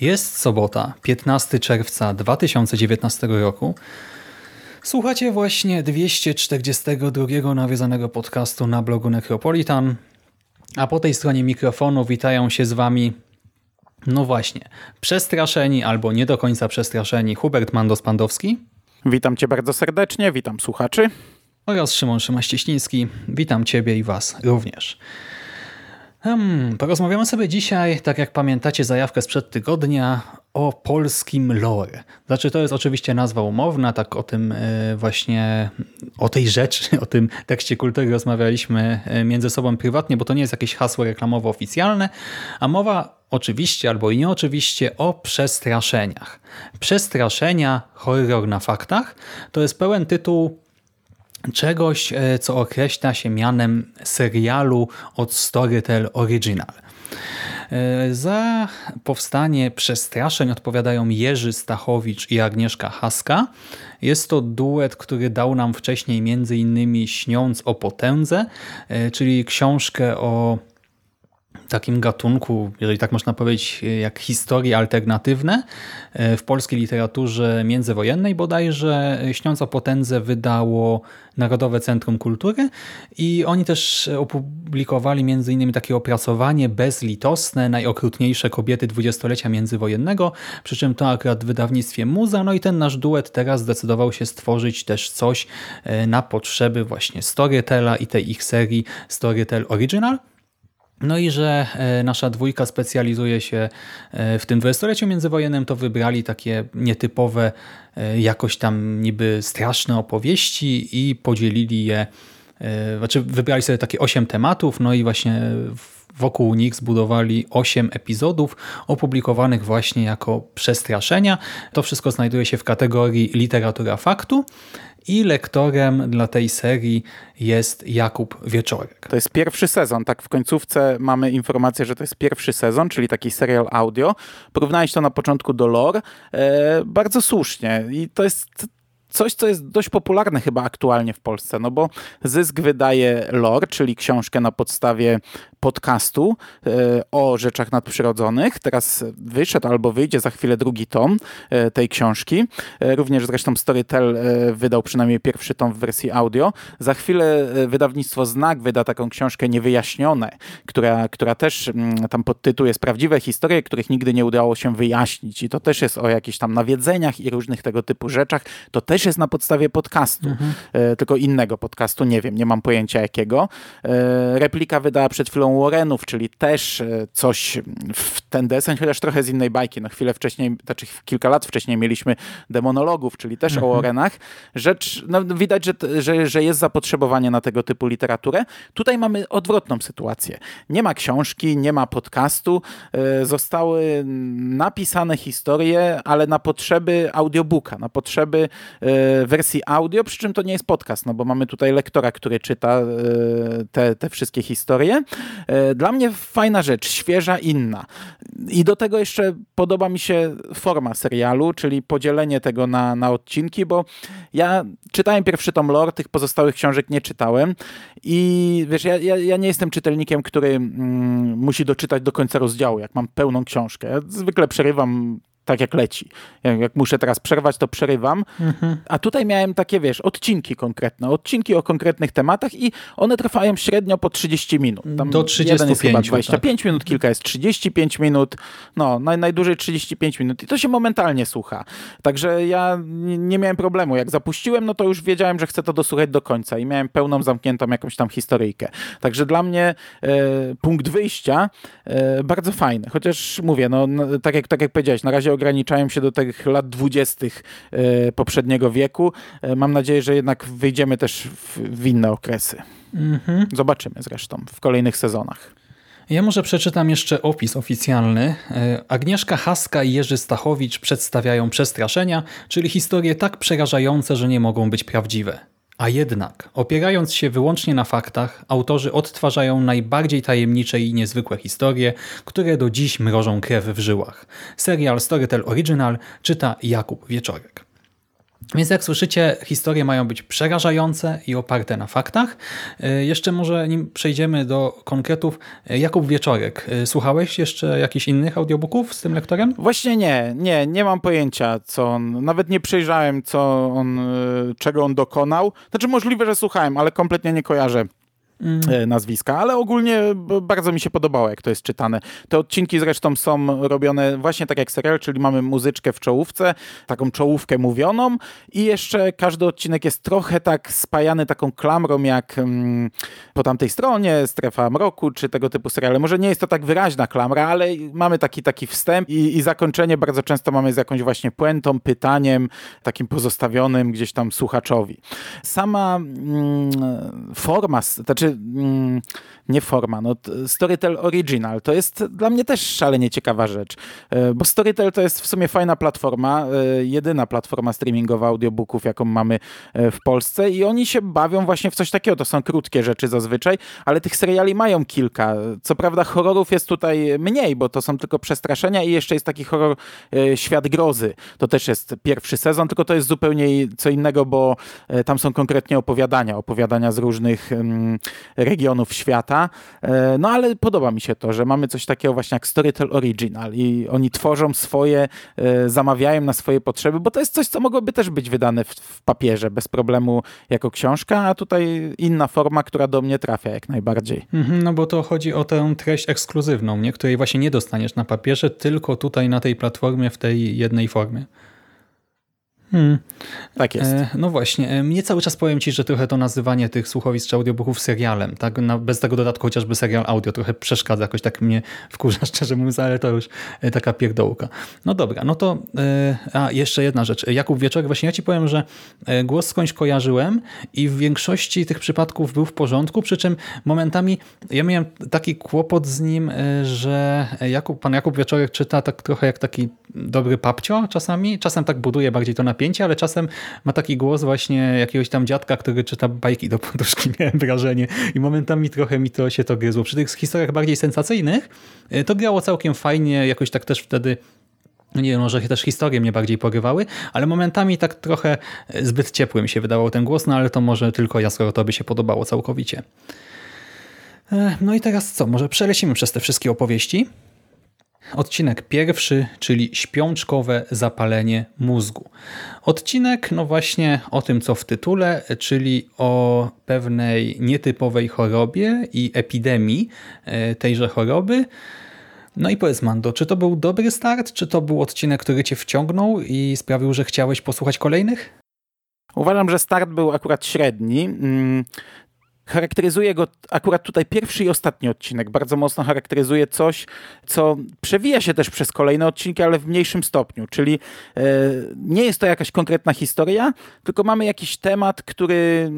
Jest sobota, 15 czerwca 2019 roku. Słuchacie właśnie 242 nawiązanego podcastu na blogu Necropolitan, a po tej stronie mikrofonu witają się z Wami, no właśnie, przestraszeni albo nie do końca przestraszeni Hubert Mandos-Pandowski Witam cię bardzo serdecznie, witam słuchaczy. oraz Szymon Szymaścieśliński. Witam Ciebie i Was również. Hmm, porozmawiamy sobie dzisiaj, tak jak pamiętacie zajawkę sprzed tygodnia, o polskim lore. Znaczy to jest oczywiście nazwa umowna, tak o tym e, właśnie, o tej rzeczy, o tym tekście kultury rozmawialiśmy e, między sobą prywatnie, bo to nie jest jakieś hasło reklamowe oficjalne, a mowa oczywiście albo i nie oczywiście o przestraszeniach. Przestraszenia, horror na faktach, to jest pełen tytuł czegoś, e, co określa się mianem serialu od Storytel Original. E, Za powstanie przestraszeń odpowiadają Jerzy Stachowicz i Agnieszka Haska. Jest to duet, który dał nam wcześniej między innymi Śniąc o potędze, e, czyli książkę o takim gatunku, jeżeli tak można powiedzieć, jak historie alternatywne e, w polskiej literaturze międzywojennej bodajże Śniąc o potędze wydało Narodowe Centrum Kultury i oni też opublikowali między innymi takie opracowanie bezlitosne, najokrutniejsze kobiety dwudziestolecia międzywojennego, przy czym to akurat w wydawnictwie Muza, no i ten nasz duet teraz zdecydował się stworzyć też coś e, na potrzeby właśnie Storytela i tej ich serii Storytel Original. No i że e, nasza dwójka specjalizuje się e, w tym dwudziestoleciu międzywojennym, to wybrali takie nietypowe, e, jakoś tam niby straszne opowieści i podzielili je, znaczy wybrali sobie takie osiem tematów, no i właśnie wokół nich zbudowali osiem epizodów opublikowanych właśnie jako przestraszenia. To wszystko znajduje się w kategorii literatura faktu i lektorem dla tej serii jest Jakub Wieczorek. To jest pierwszy sezon, tak w końcówce mamy informację, że to jest pierwszy sezon, czyli taki serial audio. Porównałeś to na początku do lore, e, bardzo słusznie i to jest coś, co jest dość popularne chyba aktualnie w Polsce, no bo Zysk wydaje lore, czyli książkę na podstawie podcastu e, o rzeczach nadprzyrodzonych. Teraz wyszedł albo wyjdzie za chwilę drugi tom e, tej książki. E, również zresztą Storytel wydał przynajmniej pierwszy tom w wersji audio. Za chwilę wydawnictwo Znak wyda taką książkę Niewyjaśnione, która, która też mm, tam pod tytuł jest prawdziwe historie, których nigdy nie udało się wyjaśnić. I to też jest o jakichś tam nawiedzeniach i różnych tego typu rzeczach. To też jest na podstawie podcastu, mhm. tylko innego podcastu, nie wiem, nie mam pojęcia jakiego. Replika wydała przed chwilą Warrenów, czyli też e, coś w ten deseń, chociaż trochę z innej bajki. No chwilę wcześniej, znaczy kilka lat wcześniej mieliśmy demonologów, czyli też mhm. o Warrenach. Rzecz, no widać, że, że, że jest zapotrzebowanie na tego typu literaturę. Tutaj mamy odwrotną sytuację. Nie ma książki, nie ma podcastu. E, zostały napisane historie, ale na potrzeby audiobooka, na potrzeby e, wersji audio, przy czym to nie jest podcast, no bo mamy tutaj lektora, który czyta te, te wszystkie historie. E, dla mnie fajna rzecz, świeża, inna. I do tego jeszcze podoba mi się forma serialu, czyli podzielenie tego na, na odcinki, bo ja czytałem pierwszy tom lore, tych pozostałych książek nie czytałem i wiesz, ja, ja, ja nie jestem czytelnikiem, który mm, musi doczytać do końca rozdziału, jak mam pełną książkę. Ja zwykle przerywam tak jak leci. Jak, jak muszę teraz przerwać, to przerywam. A tutaj miałem takie, wiesz, odcinki konkretne, odcinki o konkretnych tematach i one trwają średnio po 30 minut. Tam Do jeden jest chyba 35, 25 minut, kilka jest 35 minut, no naj, najdłużej 35 minut i to się momentalnie słucha. Także ja nie nie miałem problemu. Jak zapuściłem, no to już wiedziałem, że chcę to dosłuchać do końca i miałem pełną, zamkniętą jakąś tam historyjkę. Także dla mnie e, punkt wyjścia e, bardzo fajny. Chociaż mówię, no, no tak, jak, tak jak powiedziałeś, na razie ograniczają się do tych lat dwudziestych e, poprzedniego wieku. E, mam nadzieję, że jednak wyjdziemy też w, inne okresy. Zobaczymy zresztą w kolejnych sezonach. Ja może przeczytam jeszcze opis oficjalny. E, Agnieszka Haska i Jerzy Stachowicz przedstawiają przestraszenia, czyli historie tak przerażające, że nie mogą być prawdziwe. A jednak, opierając się wyłącznie na faktach, autorzy odtwarzają najbardziej tajemnicze i niezwykłe historie, które do dziś mrożą krew w żyłach. Serial Storytel Original czyta Jakub Wieczorek. Więc jak słyszycie, historie mają być przerażające i oparte na faktach. E, Jeszcze może nim przejdziemy do konkretów, e, Jakub Wieczorek, e, słuchałeś jeszcze jakichś innych audiobooków z tym lektorem? Właśnie nie, nie, nie mam pojęcia, co on, nawet nie przejrzałem, co on, czego on dokonał. Znaczy możliwe, że słuchałem, ale kompletnie nie kojarzę e, nazwiska, ale ogólnie bardzo mi się podobało, jak to jest czytane. Te odcinki zresztą są robione właśnie tak jak serial, czyli mamy muzyczkę w czołówce, taką czołówkę mówioną i jeszcze każdy odcinek jest trochę tak spajany taką klamrą, jak mm, po tamtej stronie, Strefa Mroku, czy tego typu seriale. Może nie jest to tak wyraźna klamra, ale mamy taki, taki wstęp i, i zakończenie bardzo często mamy z jakąś właśnie puentą, pytaniem, takim pozostawionym gdzieś tam słuchaczowi. Sama mm, forma, s- znaczy mm, nie forma, no Storytel Original to jest dla mnie też szalenie ciekawa rzecz, e, bo Storytel to jest w sumie fajna platforma, e, jedyna platforma streamingowa audiobooków, jaką mamy e, w Polsce i oni się bawią właśnie w coś takiego, to są krótkie rzeczy zazwyczaj, ale tych seriali mają kilka. Co prawda horrorów jest tutaj mniej, bo to są tylko przestraszenia i jeszcze jest taki horror Świat Grozy. To też jest pierwszy sezon, tylko to jest zupełnie co innego, bo tam są konkretnie opowiadania, opowiadania z różnych mm, regionów świata. E, No ale podoba mi się to, że mamy coś takiego właśnie jak Storytel Original i oni tworzą swoje, e, zamawiają na swoje potrzeby, bo to jest coś, co mogłoby też być wydane w, w papierze bez problemu jako książka, a tutaj inna forma, która do mnie trafia jak najbardziej. Mhm, No bo to chodzi o tę treść ekskluzywną, nie? której właśnie nie dostaniesz na papierze, tylko tutaj na tej platformie w tej jednej formie. Hmm. Tak jest. E, no właśnie, e, mnie cały czas powiem Ci, że trochę to nazywanie tych słuchowisk czy audiobooków serialem, tak, na, bez tego dodatku chociażby serial audio trochę przeszkadza, jakoś tak mnie wkurza, szczerze mówiąc, ale to już e, taka pierdołka. No dobra, no to, e, a jeszcze jedna rzecz, Jakub Wieczorek, właśnie ja Ci powiem, że e, głos skądś kojarzyłem i w większości tych przypadków był w porządku, przy czym momentami ja miałem taki kłopot z nim, że Jakub, pan Jakub Wieczorek czyta tak trochę jak taki dobry papcio czasami, czasem tak buduje bardziej to napięcie, ale czasem ma taki głos właśnie jakiegoś tam dziadka, który czyta bajki do poduszki, miałem wrażenie. I momentami trochę mi to się to gryzło. Przy tych historiach bardziej sensacyjnych y, to grało całkiem fajnie, jakoś tak też wtedy no nie wiem, może też historie mnie bardziej pogrywały, ale momentami tak trochę y, zbyt ciepły mi się wydawał ten głos, no ale to może tylko ja, skoro tobie się podobało całkowicie. E, No i teraz co? Może przelecimy przez te wszystkie opowieści? Odcinek pierwszy, czyli śpiączkowe zapalenie mózgu. Odcinek, no właśnie o tym, co w tytule, czyli o pewnej nietypowej chorobie i epidemii e, tejże choroby. No i powiedz Mando, czy to był dobry start, czy to był odcinek, który cię wciągnął i sprawił, że chciałeś posłuchać kolejnych? Uważam, że start był akurat średni. Charakteryzuje go akurat tutaj pierwszy i ostatni odcinek. Bardzo mocno charakteryzuje coś, co przewija się też przez kolejne odcinki, ale w mniejszym stopniu. Czyli e, nie jest to jakaś konkretna historia, tylko mamy jakiś temat, który,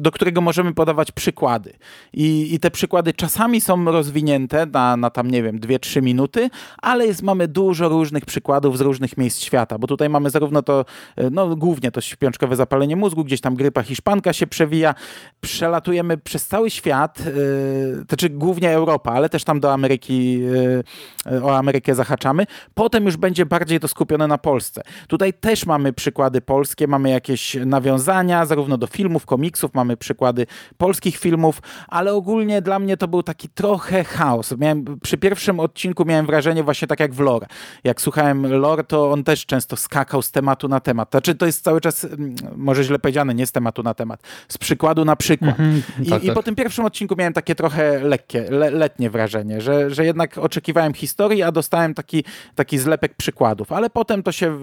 do którego możemy podawać przykłady. I, i te przykłady czasami są rozwinięte na, na tam, nie wiem, 2-3 minuty, ale jest, mamy dużo różnych przykładów z różnych miejsc świata, bo tutaj mamy zarówno to, e, no głównie to śpiączkowe zapalenie mózgu, gdzieś tam grypa hiszpanka się przewija, przelatujemy przez cały świat, yy, znaczy głównie Europa, ale też tam do Ameryki, yy, o Amerykę zahaczamy. Potem już będzie bardziej to skupione na Polsce. Tutaj też mamy przykłady polskie, mamy jakieś nawiązania, zarówno do filmów, komiksów, mamy przykłady polskich filmów, ale ogólnie dla mnie to był taki trochę chaos. Miałem, przy pierwszym odcinku miałem wrażenie właśnie tak jak w lore. Jak słuchałem lore, to on też często skakał z tematu na temat. Znaczy to jest cały czas, mm, może źle powiedziane, nie z tematu na temat, z przykładu na przykład. Mhm, I, tak, I tak. po tym pierwszym odcinku miałem takie trochę lekkie, le, letnie wrażenie, że, że jednak oczekiwałem historii, a dostałem taki, taki zlepek przykładów, ale potem to się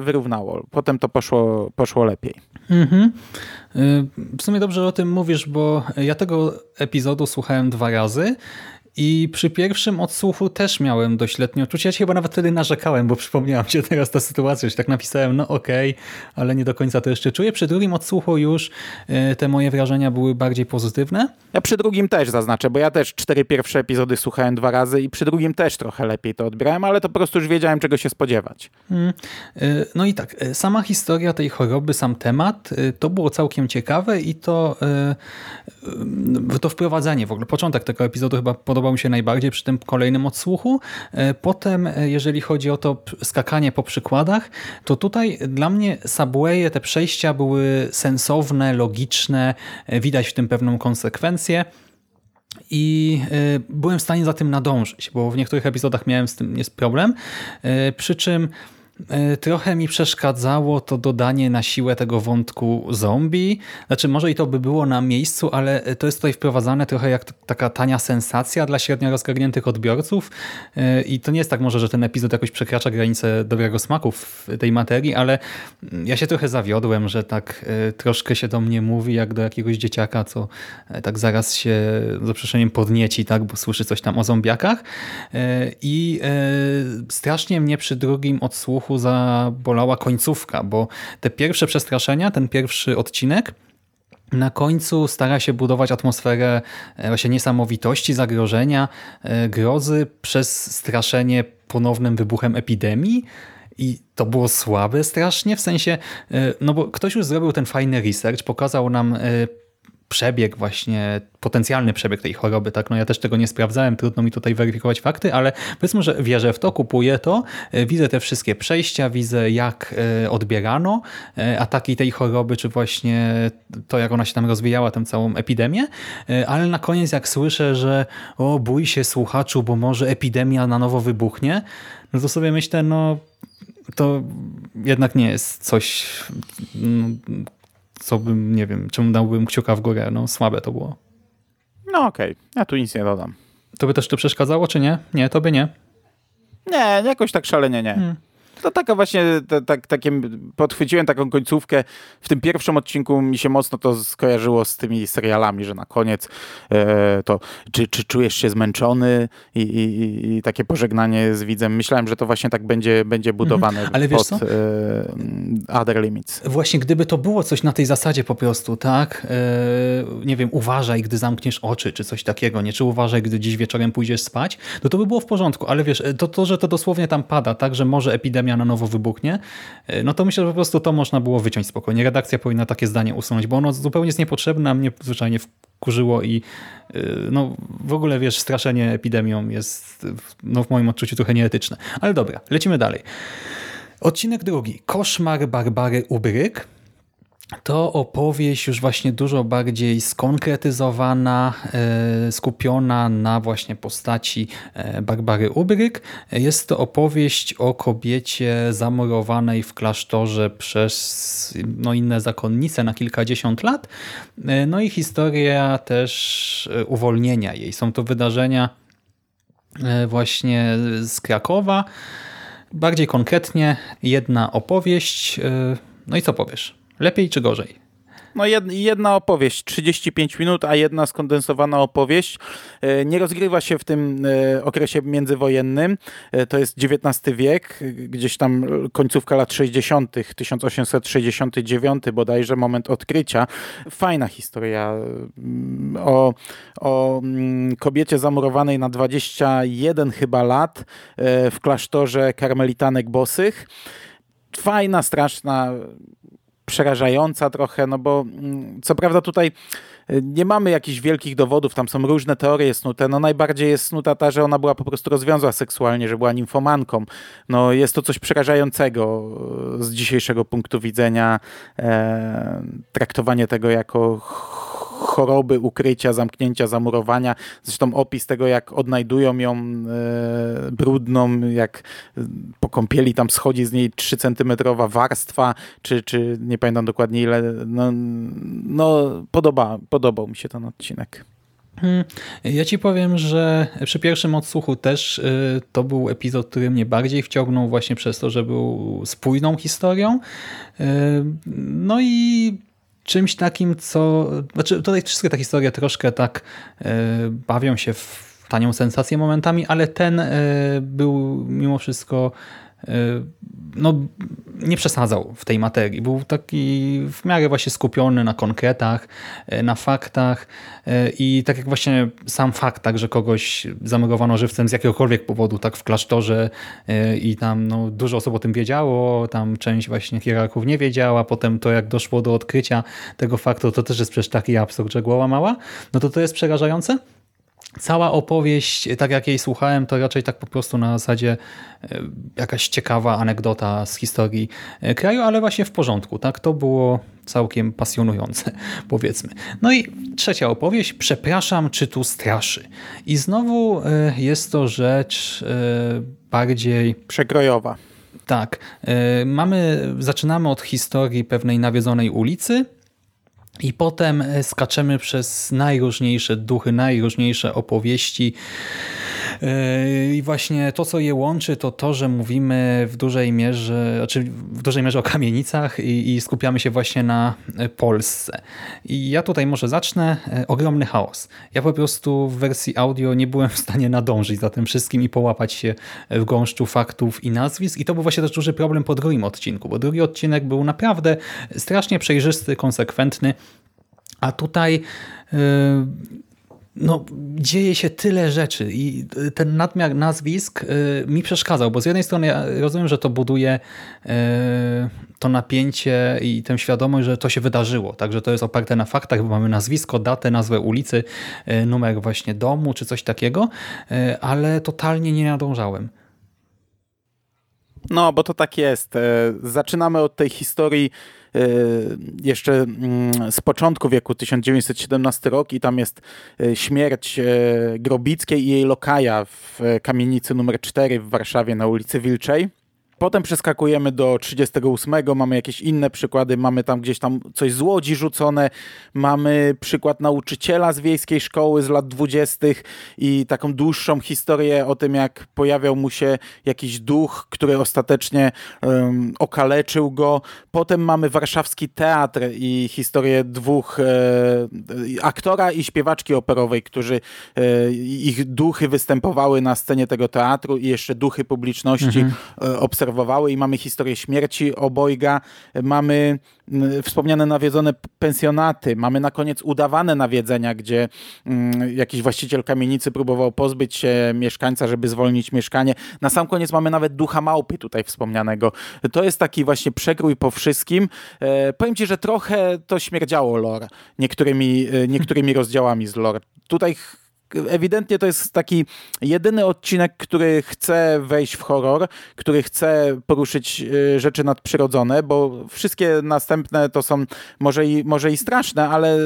wyrównało. Potem to poszło, poszło lepiej. Mhm. Y, W sumie dobrze o tym mówisz, bo ja tego epizodu słuchałem dwa razy i przy pierwszym odsłuchu też miałem dość letnie odczucie. Ja chyba nawet wtedy narzekałem, bo przypomniałam się teraz ta sytuacja, że tak napisałem, no okej, ale nie do końca to jeszcze czuję. Przy drugim odsłuchu już y, te moje wrażenia były bardziej pozytywne. Ja przy drugim też zaznaczę, bo ja też cztery pierwsze epizody słuchałem dwa razy i przy drugim też trochę lepiej to odbierałem, ale to po prostu już wiedziałem, czego się spodziewać. Mm. Y, No i tak, y, sama historia tej choroby, sam temat, to było całkiem ciekawe i to, to wprowadzenie w ogóle, początek tego epizodu chyba podobał mi się najbardziej przy tym kolejnym odsłuchu. Y, Potem, y, jeżeli chodzi o to skakanie po przykładach, to tutaj dla mnie subwaye, te przejścia były sensowne, logiczne, y, widać w tym pewną konsekwencję. I byłem w stanie za tym nadążyć, bo w niektórych epizodach miałem z tym jest problem. Przy czym trochę mi przeszkadzało to dodanie na siłę tego wątku zombie. Znaczy, może i to by było na miejscu, ale to jest tutaj wprowadzane trochę jak taka tania sensacja dla średnio rozgarniętych odbiorców. Y, I to nie jest tak może, że ten epizod jakoś przekracza granicę dobrego smaku w tej materii, ale mm, ja się trochę zawiodłem, że tak troszkę się do mnie mówi jak do jakiegoś dzieciaka, co e, tak zaraz się z zaprzeceniem podnieci, tak, bo słyszy coś tam o zombiakach. E, I e, strasznie mnie przy drugim odsłuchu zabolała końcówka, bo te pierwsze przestraszenia, ten pierwszy odcinek, na końcu stara się budować atmosferę e, właśnie niesamowitości, zagrożenia, e, grozy przez straszenie ponownym wybuchem epidemii. I to było słabe strasznie, w sensie, e, no bo ktoś już zrobił ten fajny research, pokazał nam przebieg właśnie, potencjalny przebieg tej choroby, tak, no ja też tego nie sprawdzałem, trudno mi tutaj weryfikować fakty, ale powiedzmy, że wierzę w to, kupuję to, e, widzę te wszystkie przejścia, widzę jak e, odbierano e, ataki tej choroby, czy właśnie to, jak ona się tam rozwijała, tę całą epidemię, ale na koniec jak słyszę, że o bój się słuchaczu, bo może epidemia na nowo wybuchnie, no to sobie myślę, no to jednak nie jest coś, no, co bym, nie wiem, czemu dałbym kciuka w górę. No słabe to było. No okej, ja tu nic nie dodam. To by też to przeszkadzało, czy nie? Nie, to by nie. Nie, jakoś tak szalenie nie. Hmm. To taka właśnie, te, tak, takie, podchwyciłem taką końcówkę. W tym pierwszym odcinku mi się mocno to skojarzyło z tymi serialami, że na koniec e, to czy, czy czujesz się zmęczony i, i, i- i takie pożegnanie z widzem. Myślałem, że to właśnie tak będzie, będzie budowane Mhm. Ale wiesz pod co? e, Other Limits. Właśnie gdyby to było coś na tej zasadzie po prostu, tak? E, nie wiem, uważaj, gdy zamkniesz oczy, czy coś takiego, nie? Czy uważaj, gdy dziś wieczorem pójdziesz spać, no to by było w porządku, ale wiesz, to, to że to dosłownie tam pada, tak, że może epidemia na nowo wybuchnie, e, no to myślę, że po prostu to można było wyciąć spokojnie. Redakcja powinna takie zdanie usunąć, bo ono zupełnie jest niepotrzebne, a mnie zwyczajnie wkurzyło i e, no w ogóle, wiesz, straszenie epidemią jest no, w moim odczuciu trochę nieetyczne. Ale dobra, lecimy dalej. Odcinek drugi. Koszmar Barbary Ubryk. To opowieść już właśnie dużo bardziej skonkretyzowana, e, skupiona na właśnie postaci e, Barbary Ubryk. Jest to opowieść o kobiecie zamurowanej w klasztorze przez no, inne zakonnice na kilkadziesiąt lat. E, No i historia też uwolnienia jej. Są to wydarzenia właśnie z Krakowa. Bardziej konkretnie jedna opowieść. No i co powiesz? Lepiej czy gorzej? No jed- jedna opowieść, 35 minut, a jedna skondensowana opowieść. E, Nie rozgrywa się w tym e, okresie międzywojennym. E, To jest XIX wiek, gdzieś tam końcówka lat 60., 1869 bodajże, moment odkrycia. Fajna historia mm, o, o mm, kobiecie zamurowanej na 21 chyba lat w klasztorze karmelitanek bosych. Fajna, straszna, przerażająca trochę, no bo mm, co prawda tutaj y, nie mamy jakichś wielkich dowodów, tam są różne teorie snute, no najbardziej jest snuta ta, że ona była po prostu rozwiązła seksualnie, że była nimfomanką. No jest to coś przerażającego y, z dzisiejszego punktu widzenia, e, traktowanie tego jako choroby, ukrycia, zamknięcia, zamurowania. Zresztą opis tego, jak odnajdują ją e, brudną, jak po kąpieli tam schodzi z niej 3 centymetrowa warstwa, czy, czy nie pamiętam dokładnie ile. No, no podoba, podobał mi się ten odcinek. Hmm, ja ci powiem, że przy pierwszym odsłuchu też y, to był epizod, który mnie bardziej wciągnął właśnie przez to, że był spójną historią. Y, no i czymś takim, co... Znaczy, tutaj wszystkie te historie troszkę tak e, bawią się w tanią sensację momentami, ale ten e, był mimo wszystko no, nie przesadzał w tej materii. Był taki w miarę właśnie skupiony na konkretach, e, na faktach e, i tak jak właśnie sam fakt, tak, że kogoś zamurowano żywcem z jakiegokolwiek powodu, tak w klasztorze i tam no, dużo osób o tym wiedziało, tam część właśnie hierarchów nie wiedziała, potem to jak doszło do odkrycia tego faktu, to też jest przecież taki absurd, że głowa mała, no to to jest przerażające, Cała opowieść, tak jak jej słuchałem, to raczej tak po prostu na zasadzie e, jakaś ciekawa anegdota z historii e, kraju, ale właśnie w porządku. Tak, To było całkiem pasjonujące, powiedzmy. No i trzecia opowieść. Przepraszam, czy tu straszy. I znowu e, jest to rzecz bardziej... Przekrojowa. Tak. Mamy, zaczynamy od historii pewnej nawiedzonej ulicy, i potem e, skaczemy przez najróżniejsze duchy, najróżniejsze opowieści. E, I właśnie to, co je łączy, to to, że mówimy w dużej mierze, znaczy w dużej mierze o kamienicach i, i skupiamy się właśnie na e, Polsce. I ja tutaj może zacznę. Ogromny chaos. Ja po prostu w wersji audio nie byłem w stanie nadążyć za tym wszystkim i połapać się w gąszczu faktów i nazwisk. I to był właśnie też duży problem po drugim odcinku, bo drugi odcinek był naprawdę strasznie przejrzysty, konsekwentny. A tutaj no, dzieje się tyle rzeczy i ten nadmiar nazwisk y, mi przeszkadzał, bo z jednej strony ja rozumiem, że to buduje y, to napięcie i tę świadomość, że to się wydarzyło, także to jest oparte na faktach, bo mamy nazwisko, datę, nazwę ulicy, numer właśnie domu czy coś takiego, ale totalnie nie nadążałem. No, bo to tak jest. Zaczynamy od tej historii jeszcze mm, z początku wieku, 1917 rok i tam jest e, śmierć Grobickiej i jej lokaja w kamienicy numer 4 w Warszawie na ulicy Wilczej. Potem przeskakujemy do 38, mamy jakieś inne przykłady, mamy tam gdzieś tam coś z łodzi rzucone, mamy przykład nauczyciela z wiejskiej szkoły z lat 20. i taką dłuższą historię o tym, jak pojawiał mu się jakiś duch, który ostatecznie um, okaleczył go. Potem mamy warszawski teatr i historię dwóch e, aktora i śpiewaczki operowej, którzy e, ich duchy występowały na scenie tego teatru i jeszcze duchy publiczności mhm. obserwowały obserwowały i mamy historię śmierci obojga, mamy wspomniane nawiedzone pensjonaty, mamy na koniec udawane nawiedzenia, gdzie jakiś właściciel kamienicy próbował pozbyć się mieszkańca, żeby zwolnić mieszkanie. Na sam koniec mamy nawet ducha małpy tutaj wspomnianego. To jest taki właśnie przekrój po wszystkim. E, powiem ci, że trochę to śmierdziało lore niektórymi, e, niektórymi rozdziałami z lore. Tutaj ewidentnie to jest taki jedyny odcinek, który chce wejść w horror, który chce poruszyć y, rzeczy nadprzyrodzone, bo wszystkie następne to są może i, może i straszne, ale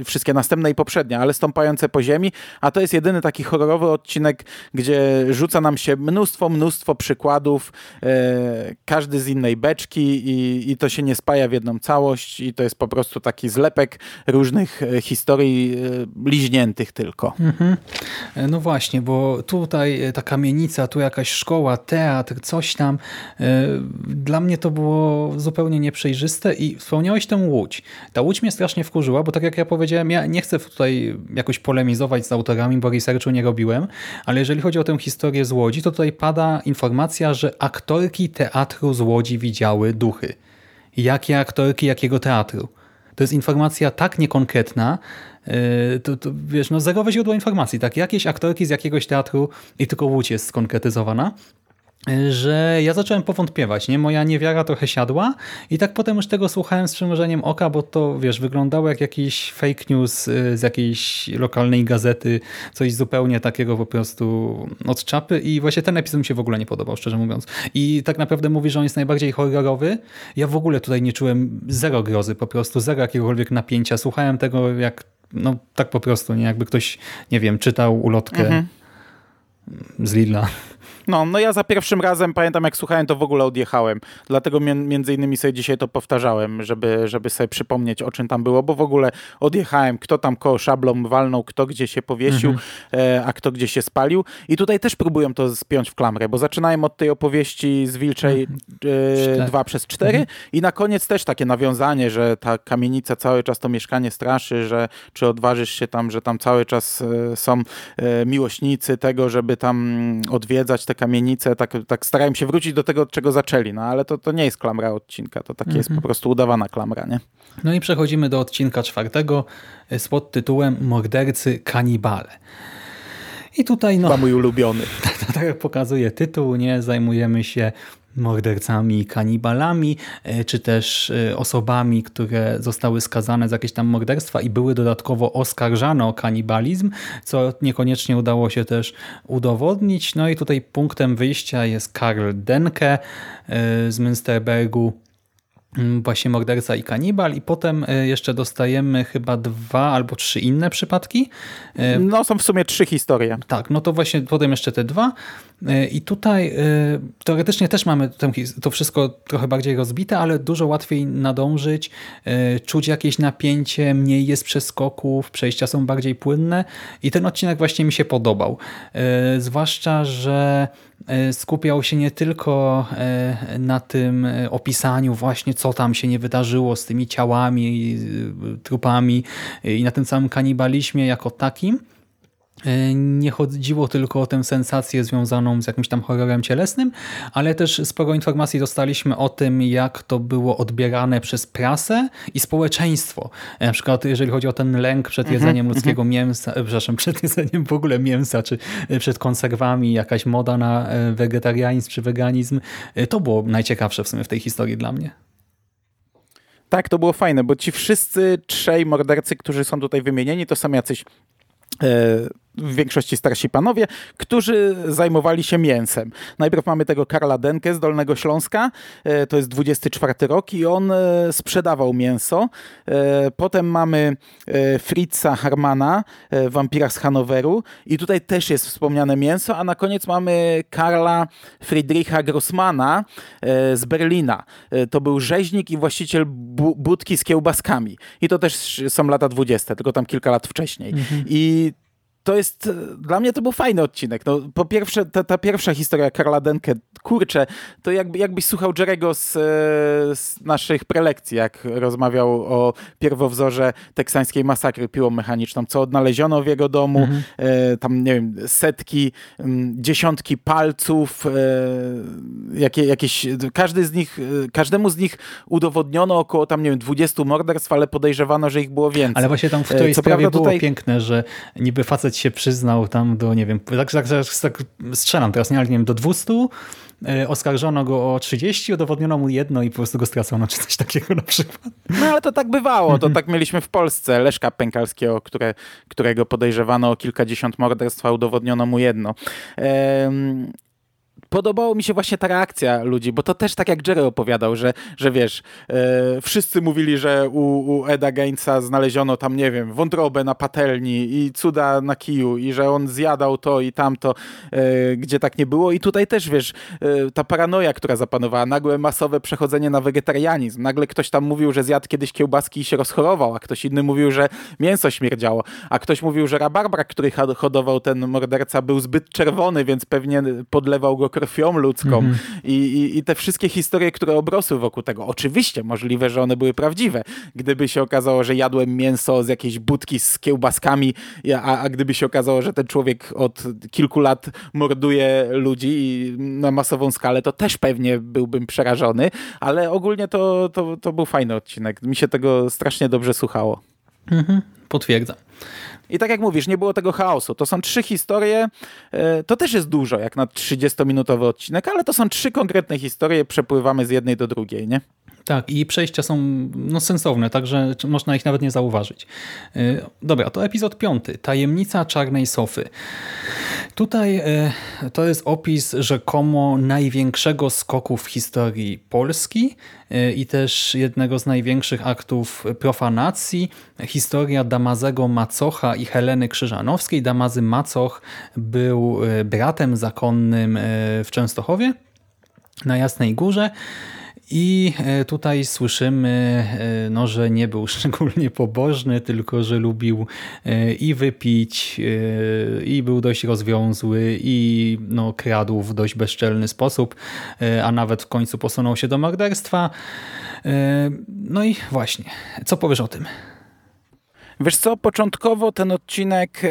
y, wszystkie następne i poprzednie, ale stąpające po ziemi, a to jest jedyny taki horrorowy odcinek, gdzie rzuca nam się mnóstwo, mnóstwo przykładów, e, każdy z innej beczki i, i to się nie spaja w jedną całość i to jest po prostu taki zlepek różnych historii liźniętych tylko. Mhm. Mhm. No właśnie, bo tutaj e, ta kamienica, tu jakaś szkoła, teatr, coś tam. E, dla mnie to było zupełnie nieprzejrzyste i wspomniałeś tę Łódź. Ta Łódź mnie strasznie wkurzyła, bo tak jak ja powiedziałem, ja nie chcę tutaj jakoś polemizować z autorami, bo researchu nie robiłem, ale jeżeli chodzi o tę historię z Łodzi, to tutaj pada informacja, że aktorki teatru z Łodzi widziały duchy. Jakie aktorki jakiego teatru? To jest informacja tak niekonkretna, to, to wiesz, no zerowe źródło informacji, tak? Jakieś aktorki z jakiegoś teatru i tylko Łódź jest skonkretyzowana. że ja zacząłem powątpiewać, nie? Moja niewiara trochę siadła i tak potem już tego słuchałem z przymrużeniem oka, bo to, wiesz, wyglądało jak jakiś fake news y, z jakiejś lokalnej gazety, coś zupełnie takiego po prostu od czapy i właśnie ten epizod mi się w ogóle nie podobał, szczerze mówiąc. I tak naprawdę mówi, że on jest najbardziej horrorowy. Ja w ogóle tutaj nie czułem zero grozy, po prostu zero jakiegokolwiek napięcia. Słuchałem tego jak, no tak po prostu, nie? Jakby ktoś, nie wiem, czytał ulotkę Mhm. z Lidla. No, no ja za pierwszym razem, pamiętam jak słuchałem, to w ogóle odjechałem. Dlatego między innymi sobie dzisiaj to powtarzałem, żeby, żeby sobie przypomnieć o czym tam było, bo w ogóle odjechałem, kto tam koło szablą walnął, kto gdzie się powiesił, e, a kto gdzie się spalił. I tutaj też próbują to spiąć w klamrę, bo zaczynają od tej opowieści z Wilczej e, Cztery. 2 przez 4 i na koniec też takie nawiązanie, że ta kamienica cały czas to mieszkanie straszy, że czy odważysz się tam, że tam cały czas e, są e, miłośnicy tego, żeby tam odwiedzać te kamienice, tak, tak starają się wrócić do tego, od czego zaczęli, no ale to, to nie jest klamra odcinka, to takie jest po prostu udawana klamra, nie? No i przechodzimy do odcinka czwartego z podtytułem Mordercy kanibale. I tutaj, no, Chyba mój ulubiony. tak jak pokazuje tytuł, nie zajmujemy się mordercami, kanibalami, e, czy też e, osobami, które zostały skazane za jakieś tam morderstwa i były dodatkowo oskarżane o kanibalizm, co niekoniecznie udało się też udowodnić. No i tutaj punktem wyjścia jest Karl Denke e, z Münsterbergu, właśnie morderca i kanibal i potem jeszcze dostajemy chyba dwa albo trzy inne przypadki. No są w sumie trzy historie. tak, no to właśnie potem jeszcze te dwa. E, I tutaj e, teoretycznie też mamy to wszystko trochę bardziej rozbite, ale dużo łatwiej nadążyć, e, czuć jakieś napięcie, mniej jest przeskoków, przejścia są bardziej płynne i ten odcinek właśnie mi się podobał. Zwłaszcza, że skupiał się nie tylko na tym opisaniu właśnie, co tam się nie wydarzyło z tymi ciałami, trupami i na tym samym kanibalizmie jako takim, nie chodziło tylko o tę sensację związaną z jakimś tam horrorem cielesnym, ale też sporo informacji dostaliśmy o tym, jak to było odbierane przez prasę i społeczeństwo. E, Na przykład jeżeli chodzi o ten lęk przed jedzeniem ludzkiego mięsa, e, przepraszam, przed jedzeniem w ogóle mięsa, czy e, przed konserwami, jakaś moda na e, wegetarianizm czy weganizm, e, to było najciekawsze w sumie w tej historii dla mnie. Tak, to było fajne, bo ci wszyscy trzej mordercy, którzy są tutaj wymienieni, to są jacyś e, w większości starsi panowie, którzy zajmowali się mięsem. Najpierw mamy tego Karla Denkę z Dolnego Śląska, e, to jest 24 rok i on e, sprzedawał mięso. E, Potem mamy Fritza Harmana, wampira z Hanoweru i tutaj też jest wspomniane mięso, a na koniec mamy Karla Friedricha Grossmana z Berlina. To był rzeźnik i właściciel bu budki z kiełbaskami. I to też są lata 20, tylko tam kilka lat wcześniej. I to jest, e, dla mnie to był fajny odcinek. No, po pierwsze, ta, ta pierwsza historia Karla Denke, kurczę, to jakby, jakbyś słuchał Jerego z, e, z naszych prelekcji, jak rozmawiał o pierwowzorze teksańskiej masakry piłą mechaniczną, co odnaleziono w jego domu, e, tam, nie wiem, setki, dziesiątki palców, e, jakie, jakieś, każdy z nich, e, każdemu z nich udowodniono około tam, nie wiem, 20 morderstw, ale podejrzewano, że ich było więcej. Ale właśnie tam w E, której co sprawie prawda było tutaj- piękne, że niby facet się przyznał tam do, nie wiem, tak, tak, tak, tak strzelam teraz, nie, ale nie wiem, do 200, e, oskarżono go o 30, udowodniono mu jedno i po prostu go stracono, czy coś takiego na przykład. No ale to tak bywało, to tak mieliśmy w Polsce. Leszka Pękalskiego, które, którego podejrzewano o kilkadziesiąt morderstw, a udowodniono mu jedno. Podobało mi się właśnie ta reakcja ludzi, bo to też tak jak Jerry opowiadał, że, że wiesz, e, wszyscy mówili, że u, u Eda Gainsa znaleziono tam, nie wiem, wątrobę na patelni i cuda na kiju i że on zjadał to i tamto, e, gdzie tak nie było. I tutaj też, wiesz, e, ta paranoja, która zapanowała, nagłe masowe przechodzenie na wegetarianizm. Nagle ktoś tam mówił, że zjadł kiedyś kiełbaski i się rozchorował, a ktoś inny mówił, że mięso śmierdziało, a ktoś mówił, że rabarbrak, który hodował ten morderca, był zbyt czerwony, więc pewnie podlewał go krwią ludzką. I, i, I te wszystkie historie, które obrosły wokół tego. Oczywiście możliwe, że one były prawdziwe. Gdyby się okazało, że jadłem mięso z jakiejś budki z kiełbaskami, a, a gdyby się okazało, że ten człowiek od kilku lat morduje ludzi i na masową skalę, to też pewnie byłbym przerażony, ale ogólnie to, to, to był fajny odcinek. Mi się tego strasznie dobrze słuchało. Mhm, potwierdzam. I tak jak mówisz, nie było tego chaosu. To są trzy historie, e, to też jest dużo, jak na 30-minutowy odcinek, ale to są trzy konkretne historie, przepływamy z jednej do drugiej, nie? Tak, i przejścia są no, sensowne, także można ich nawet nie zauważyć. Y, dobra, to epizod piąty. Tajemnica czarnej sofy. Tutaj y, to jest opis rzekomo największego skoku w historii Polski y, i też jednego z największych aktów profanacji. Historia Damazego Macocha i Heleny Krzyżanowskiej. Damazy Macoch był bratem zakonnym w Częstochowie na Jasnej Górze i e, tutaj słyszymy, e, no, że nie był szczególnie pobożny, tylko że lubił e, i wypić, i był dość rozwiązły, i no, kradł w dość bezczelny sposób, a nawet w końcu posunął się do morderstwa. No i właśnie, co powiesz o tym? Wiesz co, początkowo ten odcinek e,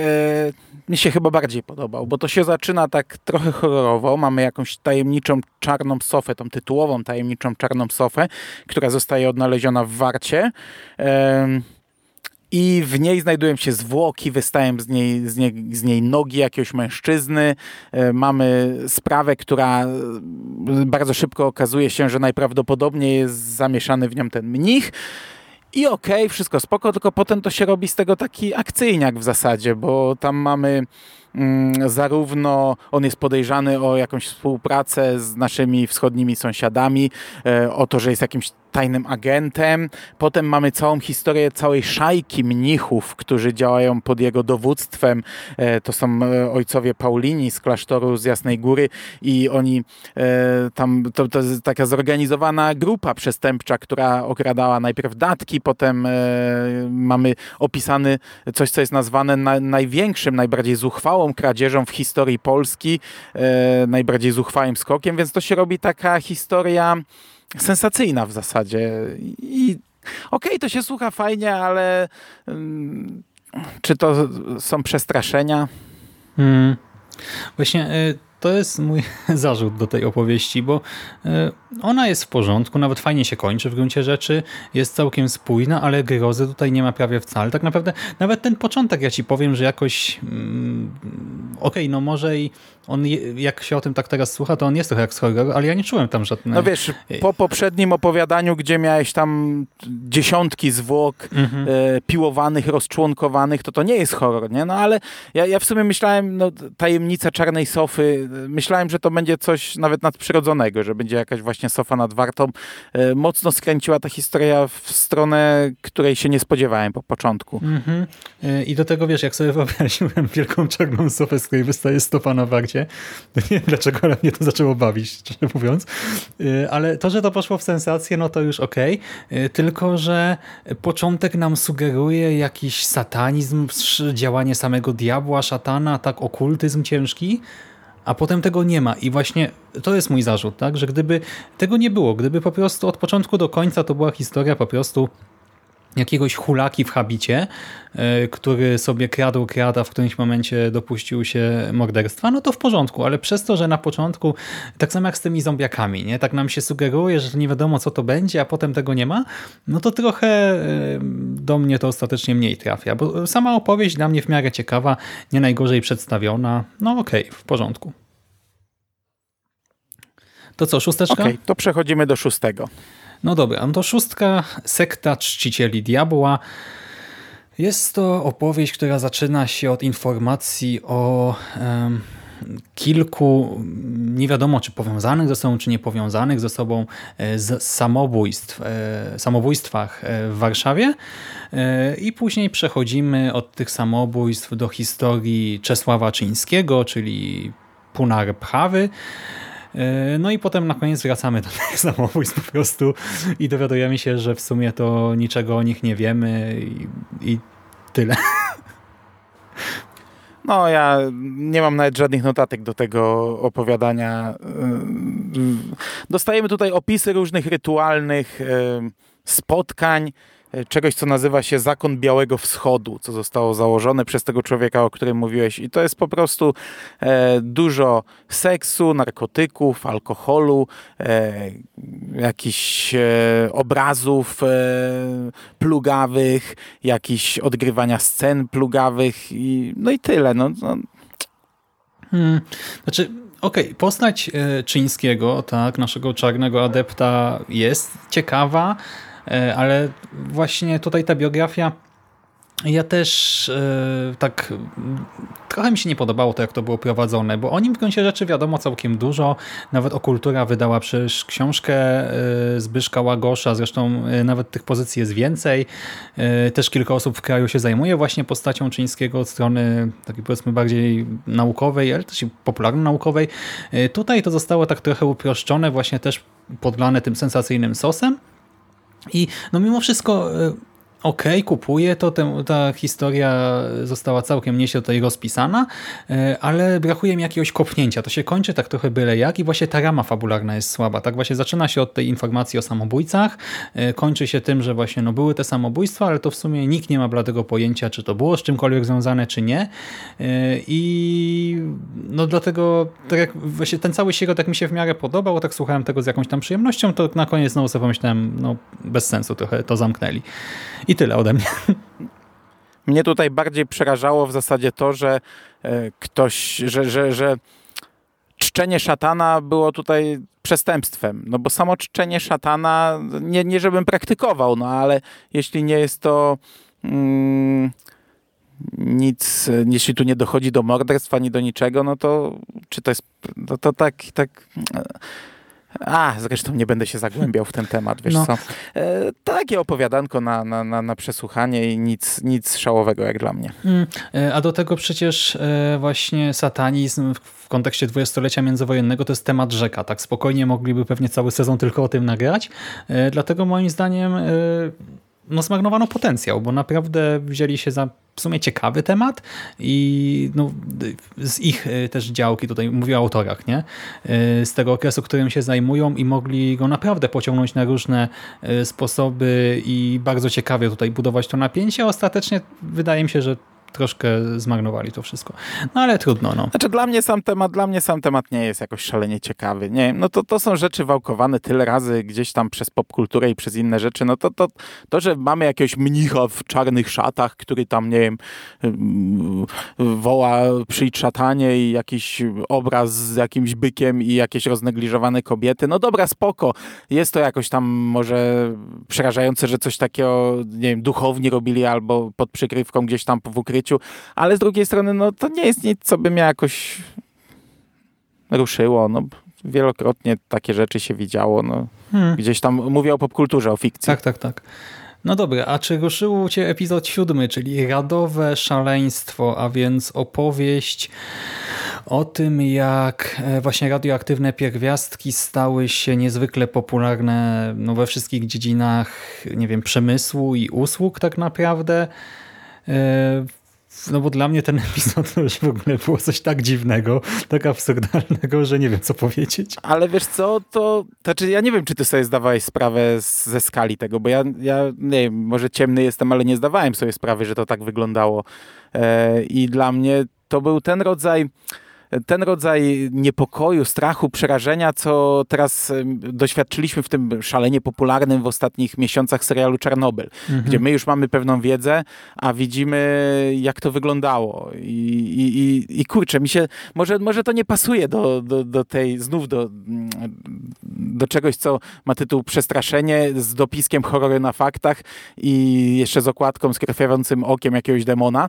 mi się chyba bardziej podobał, bo to się zaczyna tak trochę horrorowo. Mamy jakąś tajemniczą czarną sofę, tą tytułową tajemniczą czarną sofę, która zostaje odnaleziona w warcie. E, i w niej znajdują się zwłoki, wystają z niej, z niej, z niej nogi jakiegoś mężczyzny. E, mamy sprawę, która e, bardzo szybko okazuje się, że najprawdopodobniej jest zamieszany w nią ten mnich. I okej, okay, wszystko spoko, tylko potem to się robi z tego taki akcyjniak w zasadzie, bo tam mamy zarówno on jest podejrzany o jakąś współpracę z naszymi wschodnimi sąsiadami, e, o to, że jest jakimś tajnym agentem. Potem mamy całą historię całej szajki mnichów, którzy działają pod jego dowództwem. E, to są e, ojcowie Paulini z klasztoru z Jasnej Góry i oni tam, to, to jest taka zorganizowana grupa przestępcza, która okradała najpierw datki, potem mamy opisany coś, co jest nazwane na, największym, najbardziej zuchwałą kradzieżą w historii Polski, najbardziej zuchwałym skokiem, więc to się robi taka historia sensacyjna w zasadzie. I okej, okay, to się słucha fajnie, ale um, czy to są przestraszenia? Hmm. Właśnie y, to jest mój zarzut do tej opowieści, bo e, ona jest w porządku, nawet fajnie się kończy w gruncie rzeczy, jest całkiem spójna, ale grozy tutaj nie ma prawie wcale. Tak naprawdę nawet ten początek, ja ci powiem, że jakoś mm, okej, okay, no może i on, jak się o tym tak teraz słucha, to on jest trochę jak z horroru, ale ja nie czułem tam żadnego... No wiesz, po poprzednim opowiadaniu, gdzie miałeś tam dziesiątki zwłok mhm. e, piłowanych, rozczłonkowanych, to to nie jest horror, nie? No ale ja, ja w sumie myślałem, no tajemnica czarnej sofy, myślałem, że to będzie coś nawet nadprzyrodzonego, że będzie jakaś właśnie sofa nad wartą. E, mocno skręciła ta historia w stronę, której się nie spodziewałem po początku. Mhm. E, I do tego, wiesz, jak sobie wyobraziłem wielką czarną sofę, z której wystaje stopa na warcie, nie wiem dlaczego, ale mnie to zaczęło bawić, szczerze mówiąc. E, ale to, że to poszło w sensację, no to już okej. Okay. Tylko, że początek nam sugeruje jakiś satanizm, działanie samego diabła, szatana, tak okultyzm ciężki, a potem tego nie ma. I właśnie to jest mój zarzut, tak? że gdyby tego nie było, gdyby po prostu od początku do końca to była historia po prostu jakiegoś hulaki w habicie, e, który sobie kradł, krada, w którymś momencie dopuścił się morderstwa, no to w porządku, ale przez to, że na początku, tak samo jak z tymi zombiakami, nie? tak nam się sugeruje, że nie wiadomo co to będzie, a potem tego nie ma, no to trochę e, do mnie to ostatecznie mniej trafia, bo sama opowieść dla mnie w miarę ciekawa, nie najgorzej przedstawiona, no okej, okay, w porządku. To co, szósteczka? Okej, okay, to przechodzimy do szóstego. No dobra, no to szóstka, sekta czcicieli diabła. Jest to opowieść, która zaczyna się od informacji o um, kilku, nie wiadomo czy powiązanych ze sobą, czy niepowiązanych ze sobą e, z samobójstw, e, samobójstwach e, w Warszawie i później przechodzimy od tych samobójstw do historii Czesława Czyńskiego, czyli Punar Prawy, no i potem na koniec wracamy do tych samobójstw po prostu i dowiadujemy się, że w sumie to niczego o nich nie wiemy i, i tyle. No, ja nie mam nawet żadnych notatek do tego opowiadania. E, dostajemy tutaj opisy różnych rytualnych e, spotkań, E, czegoś, co nazywa się Zakon Białego Wschodu, co zostało założone przez tego człowieka, o którym mówiłeś. I to jest po prostu e, dużo seksu, narkotyków, alkoholu, e, jakichś e, obrazów e, plugawych, jakichś odgrywania scen plugawych i no i tyle. No, no. Hmm. Znaczy, okej, okay, postać e, Czyńskiego, tak, naszego czarnego adepta jest ciekawa, e, ale właśnie tutaj ta biografia ja też e, tak trochę mi się nie podobało to, jak to było prowadzone, bo o nim w gruncie rzeczy wiadomo całkiem dużo. Nawet Okultura wydała przecież książkę e, Zbyszka Łagosza, zresztą e, nawet tych pozycji jest więcej. Też kilka osób w kraju się zajmuje właśnie postacią Czyńskiego od strony takiej powiedzmy bardziej naukowej, ale też i popularno-naukowej. Tutaj to zostało tak trochę uproszczone, właśnie też podlane tym sensacyjnym sosem. I no mimo wszystko okej, okay, kupuję to, ta historia została całkiem nieźle tutaj rozpisana, e, ale brakuje mi jakiegoś kopnięcia. To się kończy tak trochę byle jak i właśnie ta rama fabularna jest słaba. Tak właśnie zaczyna się od tej informacji o samobójcach, e, kończy się tym, że właśnie no były te samobójstwa, ale to w sumie nikt nie ma bladego pojęcia, czy to było z czymkolwiek związane, czy nie. E, I no dlatego tak jak właśnie ten cały środek mi się w miarę podobał, tak słuchałem tego z jakąś tam przyjemnością, to na koniec znowu sobie pomyślałem, no bez sensu trochę to zamknęli. I tyle ode mnie. Mnie tutaj bardziej przerażało w zasadzie to, że e, ktoś, że, że, że czczenie szatana było tutaj przestępstwem. No bo samo czczenie szatana, nie, nie żebym praktykował, no ale jeśli nie jest to mm, nic, jeśli tu nie dochodzi do morderstwa, ani do niczego, no to czy to jest, to, to tak, tak a, zresztą nie będę się zagłębiał w ten temat, wiesz no. co. E, takie opowiadanko na, na, na, na, przesłuchanie i nic, nic szałowego jak dla mnie. Mm, e, a do tego przecież e, właśnie satanizm w kontekście dwudziestolecia międzywojennego to jest temat rzeka. Tak spokojnie mogliby pewnie cały sezon tylko o tym nagrać. E, dlatego moim zdaniem no, zmarnowano potencjał, bo naprawdę wzięli się za w sumie ciekawy temat i no, z ich e, też działki, tutaj mówię o autorach, nie? E, z tego okresu, którym się zajmują i mogli go naprawdę pociągnąć na różne e, sposoby i bardzo ciekawie tutaj budować to napięcie, ostatecznie wydaje mi się, że troszkę zmarnowali to wszystko. No ale trudno, no. Znaczy dla mnie sam temat, dla mnie sam temat nie jest jakoś szalenie ciekawy. Nie no to, to są rzeczy wałkowane tyle razy gdzieś tam przez popkulturę i przez inne rzeczy. No to, to, to, że mamy jakiegoś mnicha w czarnych szatach, który tam, nie wiem, woła przyjdź szatanie i jakiś obraz z jakimś bykiem i jakieś roznegliżowane kobiety. No dobra, spoko. Jest to jakoś tam może przerażające, że coś takiego, nie wiem, duchowni robili albo pod przykrywką gdzieś tam w ukryciu życiu, ale z drugiej strony no, to nie jest nic, co by mnie jakoś ruszyło. No, wielokrotnie takie rzeczy się widziało. No. Hmm. Gdzieś tam mówię o popkulturze, o fikcji. Tak, tak, tak. No dobra, a czy ruszył Cię epizod siódmy, czyli Radowe Szaleństwo, a więc opowieść o tym, jak e, właśnie radioaktywne pierwiastki stały się niezwykle popularne no, we wszystkich dziedzinach, nie wiem, przemysłu i usług tak naprawdę. No bo dla mnie ten epizod to już w ogóle było coś tak dziwnego, tak absurdalnego, że nie wiem co powiedzieć. Ale wiesz co, to znaczy ja nie wiem, czy ty sobie zdawałeś sprawę ze skali tego, bo ja, ja nie wiem, może ciemny jestem, ale nie zdawałem sobie sprawy, że to tak wyglądało. E, I dla mnie to był ten rodzaj rodzaj niepokoju, strachu, przerażenia, co teraz doświadczyliśmy w tym szalenie popularnym w ostatnich miesiącach serialu Czarnobyl, mhm. gdzie my już mamy pewną wiedzę, a widzimy jak to wyglądało. I, i, i, i kurczę, mi się, może, może to nie pasuje do, do, do tej, znów do, do czegoś, co ma tytuł Przestraszenie z dopiskiem horrory na faktach i jeszcze z okładką z okiem jakiegoś demona,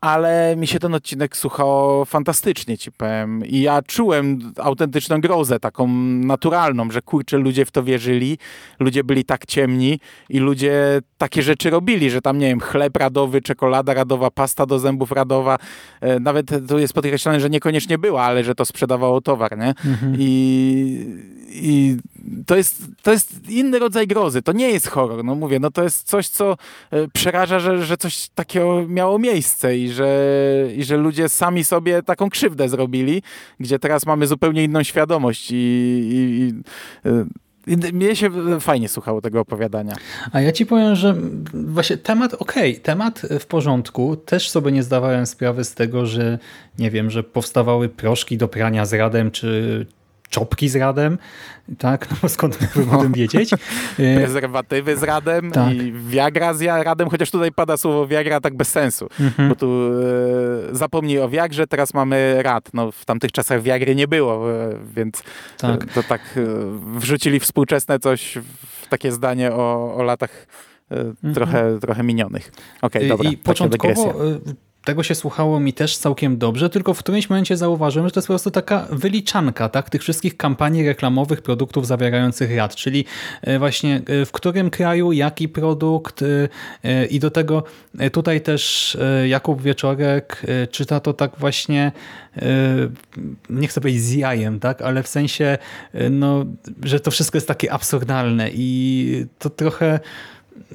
ale mi się ten odcinek słuchał fantastycznie, ci powiem. I ja czułem autentyczną grozę, taką naturalną, że kurczę, ludzie w to wierzyli, ludzie byli tak ciemni i ludzie takie rzeczy robili, że tam, nie wiem, chleb radowy, czekolada radowa, pasta do zębów radowa, e, nawet tu jest podkreślone, że niekoniecznie była, ale że to sprzedawało towar, nie? Mhm. I i to jest, to jest inny rodzaj grozy. To nie jest horror. No mówię, no to jest coś, co e, przeraża, że, że coś takiego miało miejsce i że, i że ludzie sami sobie taką krzywdę zrobili, gdzie teraz mamy zupełnie inną świadomość i, i, i e, mnie się fajnie słuchało tego opowiadania. A ja ci powiem, że właśnie temat, okej, okay, temat w porządku. Też sobie nie zdawałem sprawy z tego, że nie wiem, że powstawały proszki do prania z radem, czy, czopki z radem, tak, no bo skąd miałbym o tym wiedzieć? E, Prezerwatywy z radem Tak. i Viagra z radem, chociaż tutaj pada słowo Viagra tak bez sensu, Mhm. bo tu e, zapomnij o Viagrze, teraz mamy rad. No, w tamtych czasach Viagry nie było, e, więc Tak. e, to tak e, wrzucili współczesne coś w takie zdanie o, o latach e, trochę, trochę minionych. Okej, dobra. Mhm. I taka początkowo dygresja. Tego się słuchało mi też całkiem dobrze, tylko w którymś momencie zauważyłem, że to jest po prostu taka wyliczanka tak, tych wszystkich kampanii reklamowych produktów zawierających rad, czyli y, właśnie y, w którym kraju, jaki produkt y, i do tego tutaj też Jakub Wieczorek czyta to tak właśnie nie chcę powiedzieć z jajem, tak, ale w sensie, no, że to wszystko jest takie absurdalne i to trochę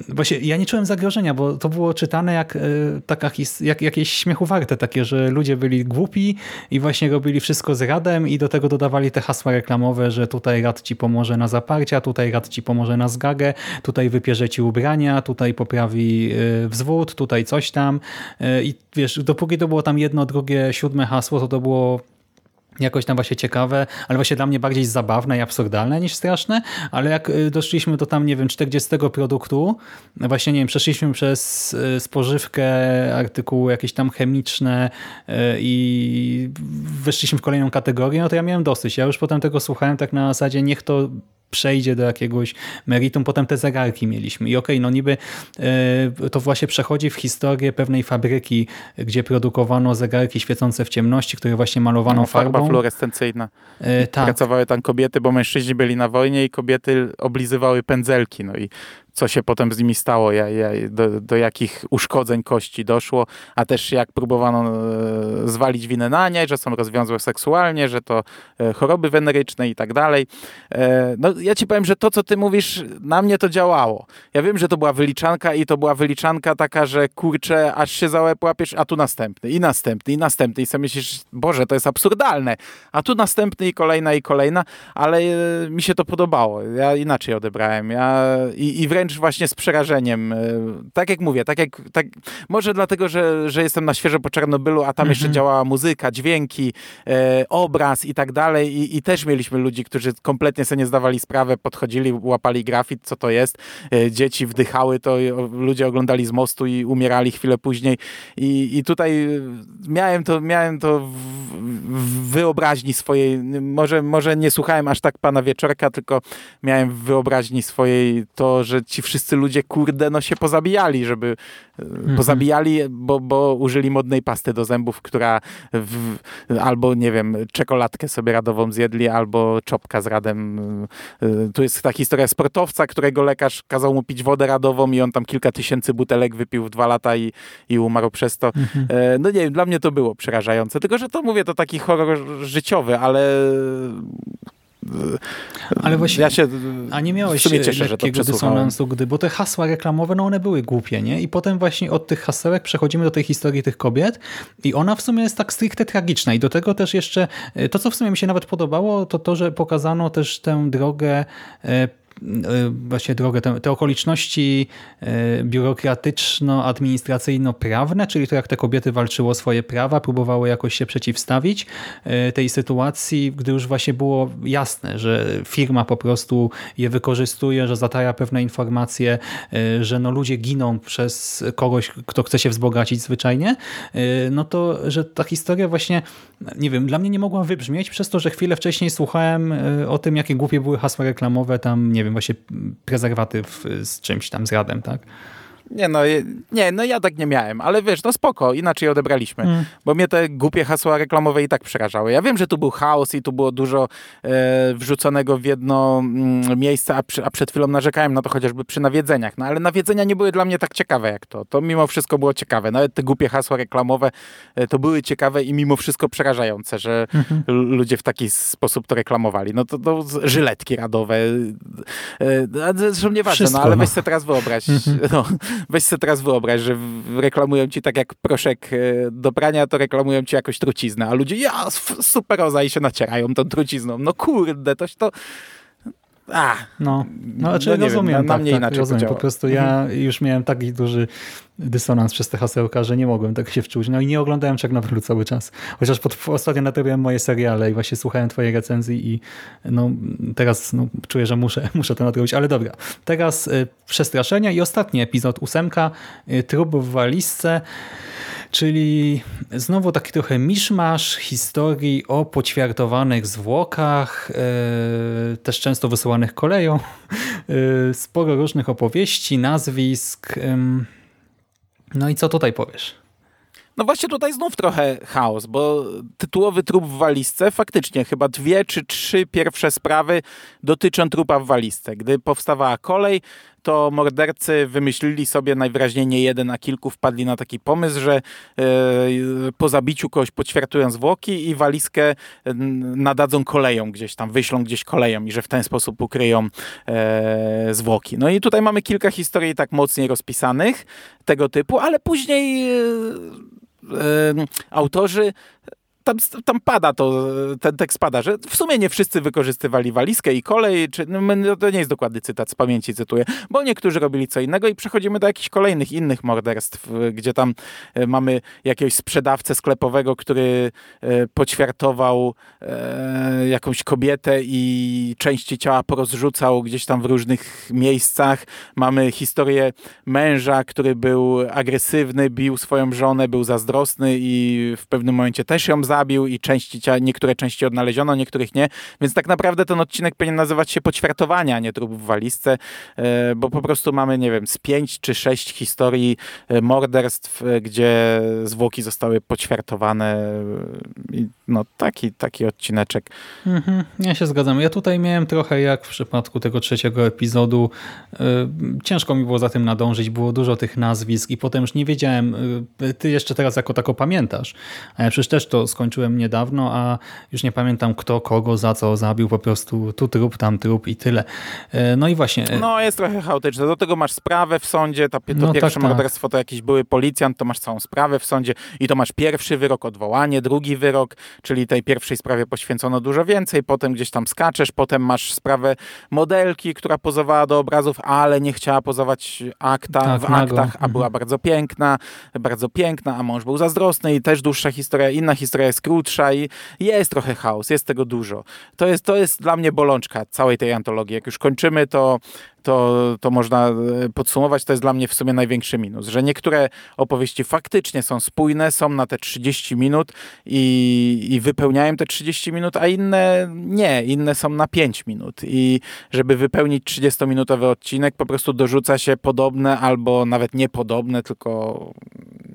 Właśnie ja nie czułem zagrożenia, bo to było czytane jak, e, taka, jak jakieś śmiechu warte takie, że ludzie byli głupi i właśnie robili wszystko z radem i do tego dodawali te hasła reklamowe, że tutaj rad ci pomoże na zaparcia, tutaj rad ci pomoże na zgagę, tutaj wypierze ci ubrania, tutaj poprawi e, wzwód, tutaj coś tam. E, i wiesz, dopóki to było tam jedno, drugie, siódme hasło, to to było jakoś tam właśnie ciekawe, ale właśnie dla mnie bardziej zabawne i absurdalne niż straszne, ale jak y, doszliśmy do tam, nie wiem, 40 produktu, właśnie, nie wiem, przeszliśmy przez y, spożywkę, artykuły jakieś tam chemiczne y, i weszliśmy w kolejną kategorię, no to ja miałem dosyć. Ja już potem tego słuchałem tak na zasadzie, niech to przejdzie do jakiegoś meritum. Potem te zegarki mieliśmy. I okej, no niby e, to właśnie przechodzi w historię pewnej fabryki, gdzie produkowano zegarki świecące w ciemności, które właśnie malowano No, farba farbą. fluorescencyjna. E, tak, Pracowały tam kobiety, bo mężczyźni byli na wojnie i kobiety oblizywały pędzelki. No i co się potem z nimi stało, ja, ja, do, do jakich uszkodzeń kości doszło, a też jak próbowano e, zwalić winę na nie, że są rozwiązłe seksualnie, że to e, choroby weneryczne i tak dalej. E, no ja ci powiem, że to, co ty mówisz, na mnie to działało. Ja wiem, że to była wyliczanka i to była wyliczanka taka, że kurczę, aż się za łeb łapiesz, a tu następny, i następny, i następny. I sobie myślisz, Boże, to jest absurdalne. A tu następny i kolejna, i kolejna, ale mi się to podobało. Ja inaczej odebrałem. Ja, i, I wręcz właśnie z przerażeniem. e, Tak jak mówię, tak jak, tak, może dlatego, że, że jestem na świeżo po Czarnobylu, a tam jeszcze działała muzyka, dźwięki, e, obraz i tak dalej. I, I też mieliśmy ludzi, którzy kompletnie sobie nie zdawali sprawy, podchodzili, łapali grafit, co to jest. E, Dzieci wdychały to, ludzie oglądali z mostu i umierali chwilę później. I, i tutaj miałem to, miałem to w, w wyobraźni swojej. Może, może nie słuchałem aż tak pana Wieczorka, tylko miałem w wyobraźni swojej to, że ci wszyscy ludzie, kurde, no się pozabijali, żeby e, pozabijali, bo, bo użyli modnej pasty do zębów, która w, albo, nie wiem, czekoladkę sobie radową zjedli, albo czopka z radem. E, Tu jest ta historia sportowca, którego lekarz kazał mu pić wodę radową i on tam kilka tysięcy butelek wypił w dwa lata i, i umarł przez to. E, No nie wiem, dla mnie to było przerażające. Tylko, że to mówię, to taki horror życiowy, ale ale właśnie... ja się A nie miałeś cieszę, lekkiego dysonansu, gdy, bo te hasła reklamowe, no one były głupie, nie? I potem właśnie od tych hasełek przechodzimy do tej historii tych kobiet i ona w sumie jest tak stricte tragiczna i do tego też jeszcze, e, to co w sumie mi się nawet podobało, to to, że pokazano też tę drogę e, właśnie drogę, te, te okoliczności e, biurokratyczno-administracyjno-prawne, czyli to jak te kobiety walczyły o swoje prawa, próbowały jakoś się przeciwstawić e, tej sytuacji, gdy już właśnie było jasne, że firma po prostu je wykorzystuje, że zataja pewne informacje, że no ludzie giną przez kogoś, kto chce się wzbogacić zwyczajnie, no to, że ta historia właśnie, nie wiem, dla mnie nie mogła wybrzmieć przez to, że chwilę wcześniej słuchałem o tym, jakie głupie były hasła reklamowe, tam, nie wiem, właśnie prezerwatyw z czymś tam, z radem, tak? Nie no, nie, no ja tak nie miałem, ale wiesz, no spoko, inaczej odebraliśmy, Mm. bo mnie te głupie hasła reklamowe i tak przerażały. Ja wiem, że tu był chaos i tu było dużo e, wrzuconego w jedno mm, miejsce, a, przy, a przed chwilą narzekałem na to chociażby przy nawiedzeniach, no ale nawiedzenia nie były dla mnie tak ciekawe jak to. To mimo wszystko było ciekawe. Nawet te głupie hasła reklamowe e, to były ciekawe i mimo wszystko przerażające, że l- ludzie w taki sposób to reklamowali. No to, to żyletki radowe, e, a zresztą nieważne, Wszystko, no ale no. weź sobie teraz wyobraź, no, weź sobie teraz wyobraź, że reklamują ci tak jak proszek e, do prania, to reklamują ci jakoś truciznę, a ludzie ja, f- superoza i się nacierają tą trucizną. No kurde, toś to... A, No, no znaczy No nie wiem, rozumiem, na- na tak, mnie tak, inaczej rozumiem. działa. Po prostu ja już miałem taki duży dysonans przez te hasełka, że nie mogłem tak się wczuć. No i nie oglądałem Czarnobylu cały czas. Chociaż pod, ostatnio nadrobiłem moje seriale i właśnie słuchałem twojej recenzji i no, teraz no, czuję, że muszę, muszę to nadrobić. Ale dobra, teraz y, przestraszenia i ostatni epizod, ósemka, y, trup w walizce. Czyli znowu taki trochę miszmasz historii o poćwiartowanych zwłokach, e, też często wysyłanych koleją. E, sporo różnych opowieści, nazwisk. No i co tutaj powiesz? No właśnie tutaj znów trochę chaos, bo tytułowy trup w walizce, faktycznie chyba dwie czy trzy pierwsze sprawy dotyczą trupa w walizce. Gdy powstawała kolej, to mordercy wymyślili sobie najwyraźniej nie jeden, a kilku wpadli na taki pomysł, że e, po zabiciu kogoś poćwiartują zwłoki i walizkę nadadzą koleją gdzieś tam, wyślą gdzieś koleją i że w ten sposób ukryją e, zwłoki. No i tutaj mamy kilka historii tak mocniej rozpisanych tego typu, ale później autorzy tam, tam pada to, ten tekst pada, że w sumie nie wszyscy wykorzystywali walizkę i kolej, czy, no, no, to nie jest dokładny cytat, z pamięci cytuję, bo niektórzy robili co innego i przechodzimy do jakichś kolejnych innych morderstw, gdzie tam e, mamy jakiegoś sprzedawcę sklepowego, który e, poćwiartował e, jakąś kobietę i części ciała porozrzucał gdzieś tam w różnych miejscach. Mamy historię męża, który był agresywny, bił swoją żonę, był zazdrosny i w pewnym momencie też ją zabił zabił i części niektóre części odnaleziono, niektórych nie. Więc tak naprawdę ten odcinek powinien nazywać się poćwiartowania, a nie trup w walizce, e, bo po prostu mamy, nie wiem, z pięć czy sześć historii e, morderstw, e, gdzie zwłoki zostały poćwiartowane. No taki, taki odcineczek. Mhm, ja się zgadzam. Ja tutaj miałem trochę jak w przypadku tego trzeciego epizodu. Ciężko mi było za tym nadążyć, było dużo tych nazwisk i potem już nie wiedziałem, ty jeszcze teraz jako tako pamiętasz, a ja przecież też to skończyłem skończyłem niedawno, a już nie pamiętam kto, kogo, za co zabił, po prostu tu trup, tam trup i tyle. E, no i właśnie. E, no jest trochę chaotyczne. Do tego masz sprawę w sądzie, to, to no, pierwsze tak, tak. morderstwo to jakiś były policjant, to masz całą sprawę w sądzie i to masz pierwszy wyrok, odwołanie, drugi wyrok, czyli tej pierwszej sprawie poświęcono dużo więcej, potem gdzieś tam skaczesz, potem masz sprawę modelki, która pozowała do obrazów, ale nie chciała pozować akta tak, w nago. aktach, a była mhm. bardzo piękna, bardzo piękna, a mąż był zazdrosny i też dłuższa historia, inna historia jest krótsza i jest trochę chaos, jest tego dużo. To jest, to jest dla mnie bolączka całej tej antologii. Jak już kończymy, to to, to można e, podsumować. To jest dla mnie w sumie największy minus, że niektóre opowieści faktycznie są spójne, są na te 30 minut i, i wypełniają te 30 minut, a inne nie, inne są na 5 minut. I żeby wypełnić 30-minutowy odcinek, po prostu dorzuca się podobne albo nawet niepodobne, tylko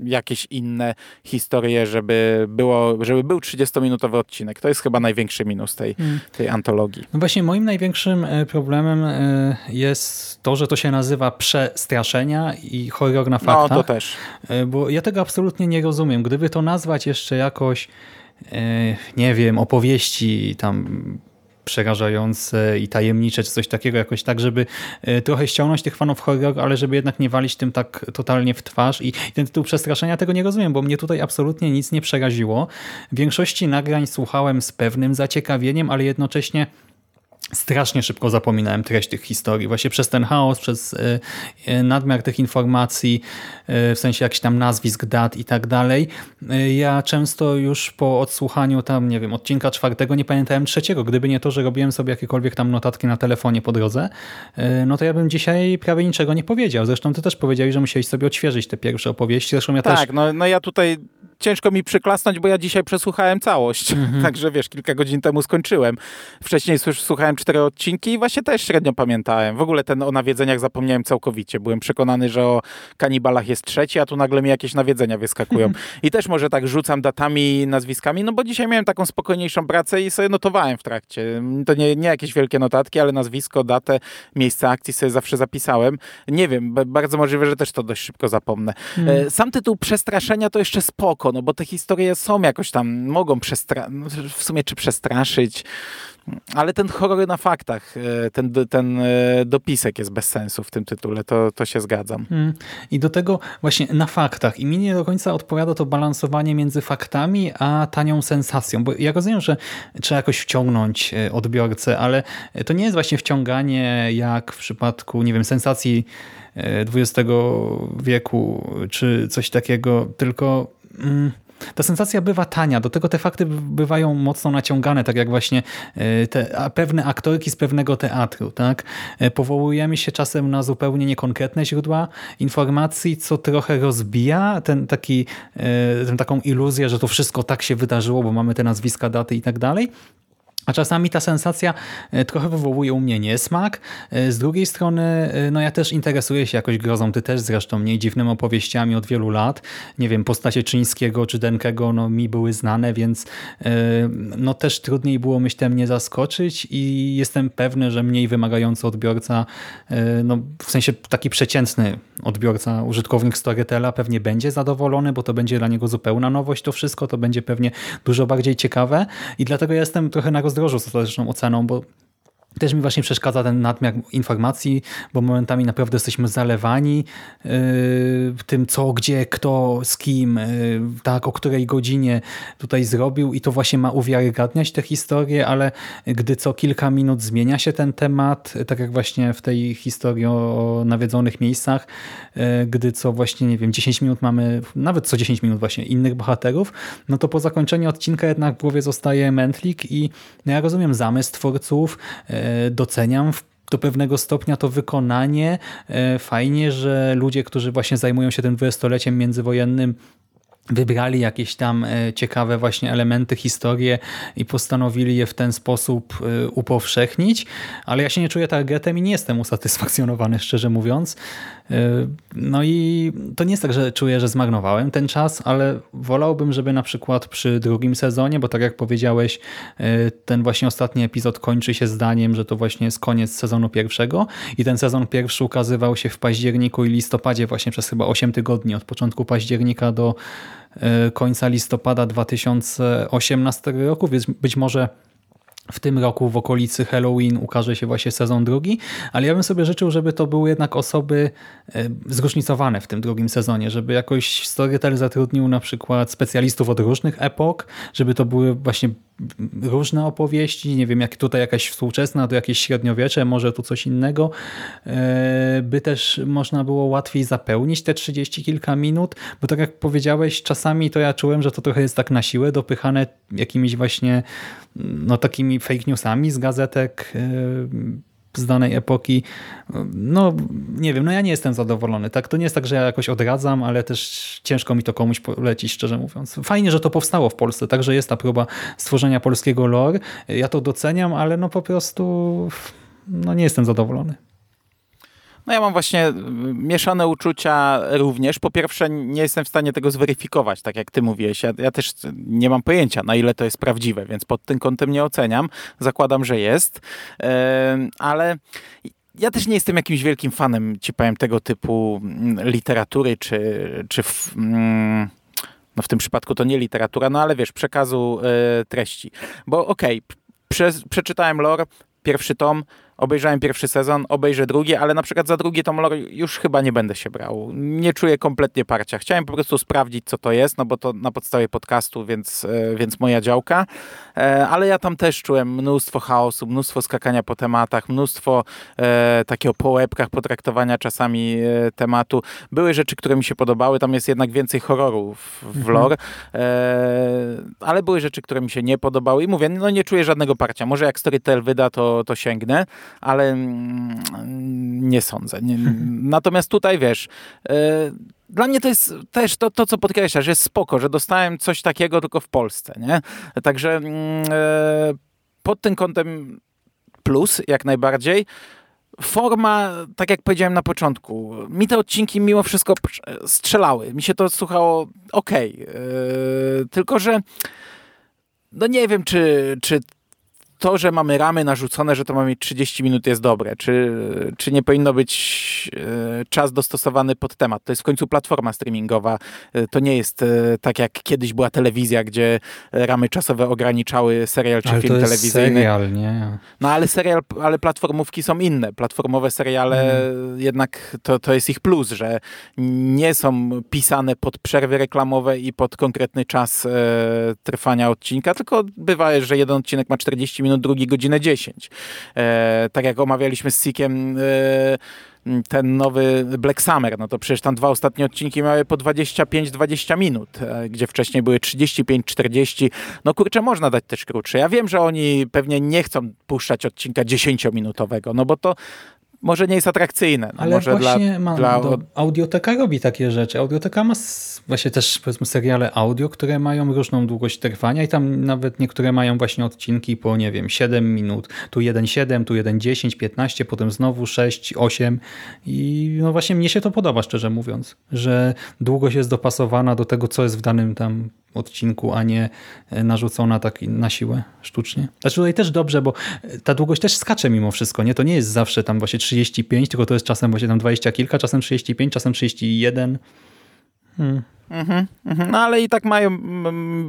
jakieś inne historie, żeby, było, żeby był 30-minutowy odcinek. To jest chyba największy minus tej, hmm. tej antologii. No właśnie moim największym e, problemem e, jest to, że to się nazywa przestraszenia i horror na faktach. No, to też. E, bo ja tego absolutnie nie rozumiem. Gdyby to nazwać jeszcze jakoś nie wiem, opowieści tam przerażające i tajemnicze, czy coś takiego jakoś tak, żeby e, trochę ściągnąć tych fanów horror, ale żeby jednak nie walić tym tak totalnie w twarz i ten tytuł przestraszenia tego nie rozumiem, bo mnie tutaj absolutnie nic nie przeraziło. W większości nagrań słuchałem z pewnym zaciekawieniem, ale jednocześnie strasznie szybko zapominałem treść tych historii. Właśnie przez ten chaos, przez e, e, nadmiar tych informacji, e, w sensie jakichś tam nazwisk, dat i tak dalej. Ja często już po odsłuchaniu tam, nie wiem, odcinka czwartego nie pamiętałem trzeciego. Gdyby nie to, że robiłem sobie jakiekolwiek tam notatki na telefonie po drodze, no to ja bym dzisiaj prawie niczego nie powiedział. Zresztą ty też powiedziałeś, że musiałeś sobie odświeżyć te pierwsze opowieści. Zresztą ja tak, też... no, no ja tutaj ciężko mi przyklasnąć, bo ja dzisiaj przesłuchałem całość. Mhm. Także wiesz, kilka godzin temu skończyłem. Wcześniej słuchałem cztery odcinki i właśnie też średnio pamiętałem. W ogóle ten o nawiedzeniach zapomniałem całkowicie. Byłem przekonany, że o kanibalach jest trzeci, a tu nagle mi jakieś nawiedzenia wyskakują. Mhm. I też może tak rzucam datami, nazwiskami, no bo dzisiaj miałem taką spokojniejszą pracę i sobie notowałem w trakcie. To nie, nie jakieś wielkie notatki, ale nazwisko, datę, miejsce akcji sobie zawsze zapisałem. Nie wiem, bardzo możliwe, że też to dość szybko zapomnę. Mhm. Sam tytuł Przestraszenia to jeszcze spoko spoko, no bo te historie są jakoś tam, mogą no, w sumie czy przestraszyć, ale ten horror na faktach, e, ten, ten e, dopisek jest bez sensu w tym tytule, to, to się zgadzam. Hmm. I do tego właśnie na faktach. I mi nie do końca odpowiada to balansowanie między faktami, a tanią sensacją. Bo ja rozumiem, że trzeba jakoś wciągnąć e, odbiorcę, ale to nie jest właśnie wciąganie jak w przypadku, nie wiem, sensacji XX wieku, czy coś takiego, tylko... Mm, ta sensacja bywa tania, do tego te fakty bywają mocno naciągane, tak jak właśnie e, te pewne aktorki z pewnego teatru. tak? E, powołujemy się czasem na zupełnie niekonkretne źródła informacji, co trochę rozbija ten taki, e, ten taką iluzję, że to wszystko tak się wydarzyło, bo mamy te nazwiska, daty i tak dalej. A czasami ta sensacja e, trochę wywołuje u mnie niesmak. E, z drugiej strony, e, no ja też interesuję się jakoś grozą, ty też zresztą, mniej dziwnymi opowieściami od wielu lat. Nie wiem, postacie Czyńskiego czy Denkego no, mi były znane, więc no też trudniej było myślę mnie zaskoczyć i jestem pewny, że mniej wymagający odbiorca, no w sensie taki przeciętny odbiorca, użytkownik Storytela pewnie będzie zadowolony, bo to będzie dla niego zupełna nowość to wszystko, to będzie pewnie dużo bardziej ciekawe i dlatego ja jestem trochę na rozdrożu z ostateczną oceną, bo też mi właśnie przeszkadza ten nadmiar informacji, bo momentami naprawdę jesteśmy zalewani yy, tym, co, gdzie, kto, z kim, yy, tak, o której godzinie tutaj zrobił i to właśnie ma uwiarygadniać te historie, ale gdy co kilka minut zmienia się ten temat, tak jak właśnie w tej historii o nawiedzonych miejscach, yy, gdy co właśnie, nie wiem, 10 minut mamy, nawet co 10 minut właśnie innych bohaterów, no to po zakończeniu odcinka jednak w głowie zostaje mętlik i no ja rozumiem zamysł twórców, yy, doceniam do pewnego stopnia to wykonanie. E, fajnie, że ludzie, którzy właśnie zajmują się tym dwudziestoleciem międzywojennym wybrali jakieś tam e, ciekawe właśnie elementy, historie i postanowili je w ten sposób e, upowszechnić, ale ja się nie czuję targetem i nie jestem usatysfakcjonowany, szczerze mówiąc. E, no i to nie jest tak, że czuję, że zmarnowałem ten czas, ale wolałbym, żeby na przykład przy drugim sezonie, bo tak jak powiedziałeś, ten właśnie ostatni epizod kończy się zdaniem, że to właśnie jest koniec sezonu pierwszego i ten sezon pierwszy ukazywał się w październiku i listopadzie właśnie przez chyba 8 tygodni, od początku października do E, końca listopada 2018 roku, więc być może w tym roku w okolicy Halloween ukaże się właśnie sezon drugi, ale ja bym sobie życzył, żeby to były jednak osoby e, zróżnicowane w tym drugim sezonie, żeby jakoś Storytel zatrudnił na przykład specjalistów od różnych epok, żeby to były właśnie różne opowieści, nie wiem, jak tutaj jakaś współczesna, to jakieś średniowiecze, może tu coś innego, e, by też można było łatwiej zapełnić te 30 kilka minut, bo tak jak powiedziałeś, czasami to ja czułem, że to trochę jest tak na siłę dopychane jakimiś właśnie no takimi fake newsami z gazetek. E, z danej epoki. No nie wiem, no ja nie jestem zadowolony. Tak, To nie jest tak, że ja jakoś odradzam, ale też ciężko mi to komuś polecić, szczerze mówiąc. Fajnie, że to powstało w Polsce, także jest ta próba stworzenia polskiego lore. Ja to doceniam, ale no po prostu no nie jestem zadowolony. No ja mam właśnie y, mieszane uczucia również. Po pierwsze, nie jestem w stanie tego zweryfikować, tak jak ty mówiłeś. Ja, ja, też nie mam pojęcia, na ile to jest prawdziwe, więc pod tym kątem nie oceniam. Zakładam, że jest. Ale ja też nie jestem jakimś wielkim fanem, ci powiem, tego typu mm, literatury, czy, czy w, mm, no w tym przypadku to nie literatura, no ale wiesz, przekazu e, treści. Bo okej, okay, przeczytałem lore, pierwszy tom, obejrzałem pierwszy sezon, obejrzę drugi, ale na przykład za drugi tom lore już chyba nie będę się brał. Nie czuję kompletnie parcia. Chciałem po prostu sprawdzić, co to jest, no bo to na podstawie podcastu, więc, e, więc moja działka. E, ale ja tam też czułem mnóstwo chaosu, mnóstwo skakania po tematach, mnóstwo e, takiego po łebkach potraktowania czasami e, tematu. Były rzeczy, które mi się podobały, tam jest jednak więcej horrorów w mhm. lore, e, ale były rzeczy, które mi się nie podobały i mówię, no nie czuję żadnego parcia. Może jak Storytel wyda, to, to sięgnę, ale mm, nie sądzę. Nie, natomiast tutaj wiesz, e, dla mnie to jest też to, to, co podkreślasz, jest spoko, że dostałem coś takiego tylko w Polsce, nie? Także mm, e, pod tym kątem plus, jak najbardziej. Forma, tak jak powiedziałem na początku, mi te odcinki mimo wszystko strzelały. Mi się to słuchało ok. Yy, tylko, że no nie wiem, czy, czy to, że mamy ramy narzucone, że to ma mieć 30 minut jest dobre. Czy, czy nie powinno być e, czas dostosowany pod temat? To jest w końcu platforma streamingowa. E, to nie jest e, tak jak kiedyś była telewizja, gdzie ramy czasowe ograniczały serial czy ale film to jest telewizyjny. serial, nie? No ale serial, ale platformówki są inne. Platformowe seriale Mhm. jednak to, to jest ich plus, że nie są pisane pod przerwy reklamowe i pod konkretny czas e, trwania odcinka, tylko bywa, że jeden odcinek ma 40 minut, drugi godzinę 10. E, tak jak omawialiśmy z Sikiem e, ten nowy Black Summer, no to przecież tam dwa ostatnie odcinki miały po 25-20 minut, e, gdzie wcześniej były 35-40. No kurczę, można dać też krótsze. Ja wiem, że oni pewnie nie chcą puszczać odcinka 10-minutowego, no bo to może nie jest atrakcyjne. No Ale właśnie dla, ma, dla do, Audioteka robi takie rzeczy. Audioteka ma właśnie też powiedzmy seriale audio, które mają różną długość trwania i tam nawet niektóre mają właśnie odcinki po, nie wiem, 7 minut. Tu 1,7, tu 1,10, 15, potem znowu 6, 8 i no właśnie mnie się to podoba, szczerze mówiąc, że długość jest dopasowana do tego, co jest w danym tam odcinku, a nie e, narzucona tak na siłę sztucznie. Znaczy tutaj też dobrze, bo e, ta długość też skacze mimo wszystko, nie? To nie jest zawsze tam właśnie 35, tylko to jest czasem właśnie tam 20 kilka, czasem 35, czasem 31. Hmm. Mhm, mhm. No ale i tak mają,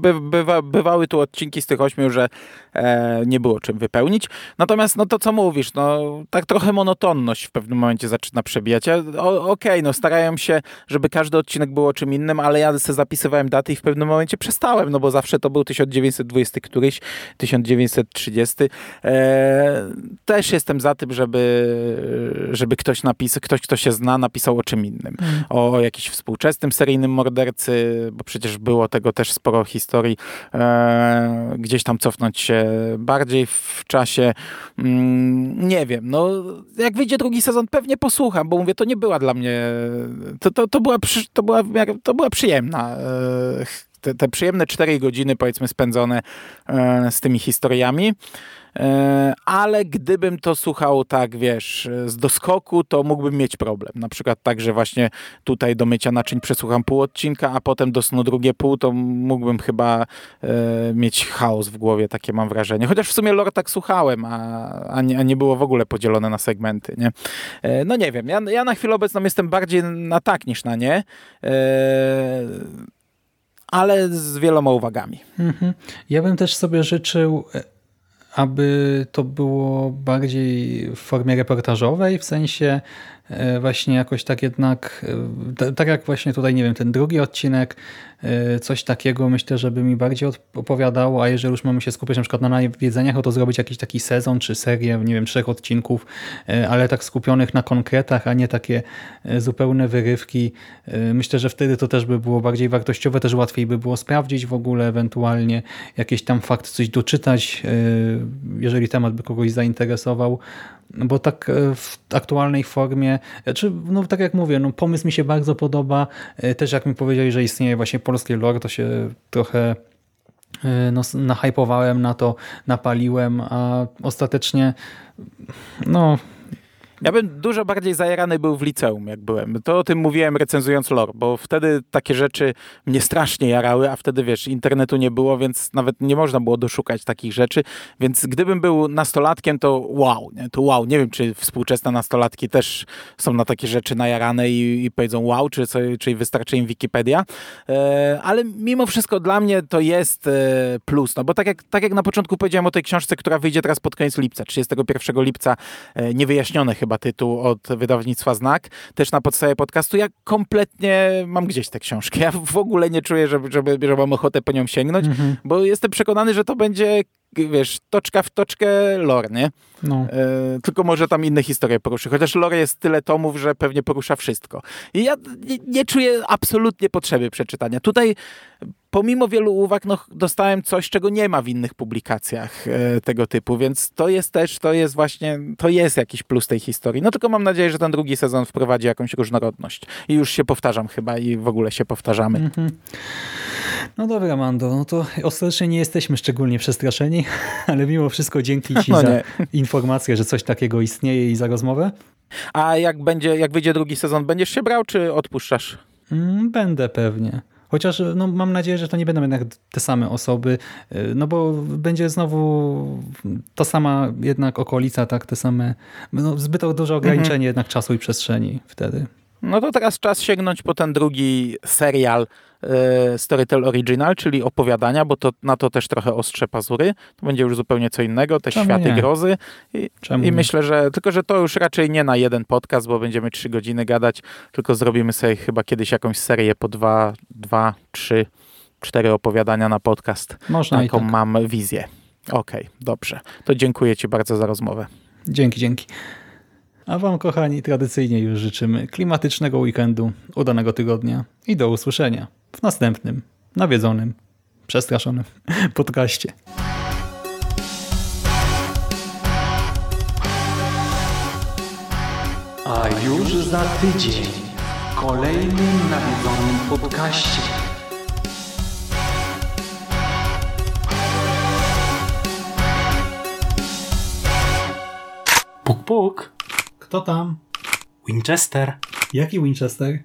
by, bywa, bywały tu odcinki z tych ośmiu, że e, nie było czym wypełnić. Natomiast no to co mówisz, no tak trochę monotonność w pewnym momencie zaczyna przebijać. Ja, Okej, no starają się, żeby każdy odcinek był o czym innym, ale ja sobie zapisywałem daty i w pewnym momencie przestałem, no bo zawsze to był 1920 któryś, 1930. E, też jestem za tym, żeby, żeby ktoś napisał, ktoś, kto się zna, napisał o czym innym. O, o jakimś współczesnym seryjnym mordercy, bo przecież było tego też sporo historii. E, gdzieś tam cofnąć się bardziej w czasie. Mm, nie wiem, no jak wyjdzie drugi sezon, pewnie posłucham, bo mówię, to nie była dla mnie, to, to, to, była, to, była, to była przyjemna. E, te, te przyjemne cztery godziny, powiedzmy, spędzone e, z tymi historiami. E, ale gdybym to słuchał tak, wiesz, z doskoku, to mógłbym mieć problem. Na przykład tak, że właśnie tutaj do mycia naczyń przesłucham pół odcinka, a potem do snu drugie pół, to mógłbym chyba e, mieć chaos w głowie, takie mam wrażenie. Chociaż w sumie lore tak słuchałem, a, a, nie, a nie było w ogóle podzielone na segmenty, nie? E, no nie wiem, ja, ja na chwilę obecną jestem bardziej na tak niż na nie, ale z wieloma uwagami. Mhm. Ja bym też sobie życzył, aby to było bardziej w formie reportażowej, w sensie e, właśnie jakoś tak jednak, e, ta- tak jak właśnie tutaj, nie wiem, ten drugi odcinek, coś takiego myślę, żeby mi bardziej opowiadało, a jeżeli już mamy się skupić na przykład na nawiedzeniach, no to zrobić jakiś taki sezon czy serię, nie wiem, trzech odcinków, e, ale tak skupionych na konkretach, a nie takie e, zupełne wyrywki. Myślę, że wtedy to też by było bardziej wartościowe, też łatwiej by było sprawdzić w ogóle ewentualnie jakiś tam fakt, coś doczytać, jeżeli temat by kogoś zainteresował. Bo tak w aktualnej formie, czy no tak jak mówię, no pomysł mi się bardzo podoba. Też jak mi powiedzieli, że istnieje właśnie polskie lore, to się trochę e, no, nahypowałem na to, napaliłem, a ostatecznie no Ja bym dużo bardziej zajarany był w liceum, jak byłem. To o tym mówiłem recenzując lore, bo wtedy takie rzeczy mnie strasznie jarały, a wtedy wiesz, internetu nie było, więc nawet nie można było doszukać takich rzeczy. Więc gdybym był nastolatkiem, to wow, nie? to wow. Nie wiem, czy współczesne nastolatki też są na takie rzeczy najarane i, i powiedzą wow, czy, czy wystarczy im Wikipedia. E, ale mimo wszystko dla mnie to jest e, plus, no bo tak jak, tak jak na początku powiedziałem o tej książce, która wyjdzie teraz pod koniec lipca, 31 lipca, e, niewyjaśniony chyba tytuł od wydawnictwa Znak, też na podstawie podcastu, ja kompletnie mam gdzieś tę książkę. Ja w ogóle nie czuję, żeby, żeby, że mam ochotę po nią sięgnąć, bo jestem przekonany, że to będzie wiesz, toczka w toczkę lore, nie? no. E, tylko może tam inne historie poruszy. Chociaż lore jest tyle tomów, że pewnie porusza wszystko. I ja nie, nie czuję absolutnie potrzeby przeczytania. Tutaj pomimo wielu uwag no, dostałem coś, czego nie ma w innych publikacjach e, tego typu, więc to jest też, to jest właśnie, to jest jakiś plus tej historii. No tylko mam nadzieję, że ten drugi sezon wprowadzi jakąś różnorodność. I już się powtarzam chyba i w ogóle się powtarzamy. Mhm. No dobra, Mando, no to ostatecznie nie jesteśmy szczególnie przestraszeni, ale mimo wszystko dzięki Ci No za nie. informację, że coś takiego istnieje i za rozmowę. A jak będzie, jak wyjdzie drugi sezon, będziesz się brał, czy odpuszczasz? Mm, Będę pewnie. Chociaż no, mam nadzieję, że to nie będą jednak te same osoby, y, no bo będzie znowu ta sama jednak okolica, tak, te same, no, zbyt duże ograniczenie Mhm. jednak czasu i przestrzeni wtedy. No to teraz czas sięgnąć po ten drugi serial e, Storytel Original, czyli opowiadania, bo to, na to też trochę ostrze pazury. To będzie już zupełnie co innego, te Czemu światy nie? grozy. I, i myślę, że tylko, że to już raczej nie na jeden podcast, bo będziemy trzy godziny gadać, tylko zrobimy sobie chyba kiedyś jakąś serię po dwa, dwa trzy, cztery opowiadania na podcast. Można Taką tak. mam wizję. Okej, dobrze. To dziękuję Ci bardzo za rozmowę. Dzięki, dzięki. A wam, kochani, tradycyjnie już życzymy klimatycznego weekendu, udanego tygodnia i do usłyszenia w następnym, nawiedzonym, przestraszonym podcaście. A już za tydzień w kolejnym nawiedzonym podcaście. Puk puk. Kto tam? Winchester. Jaki Winchester?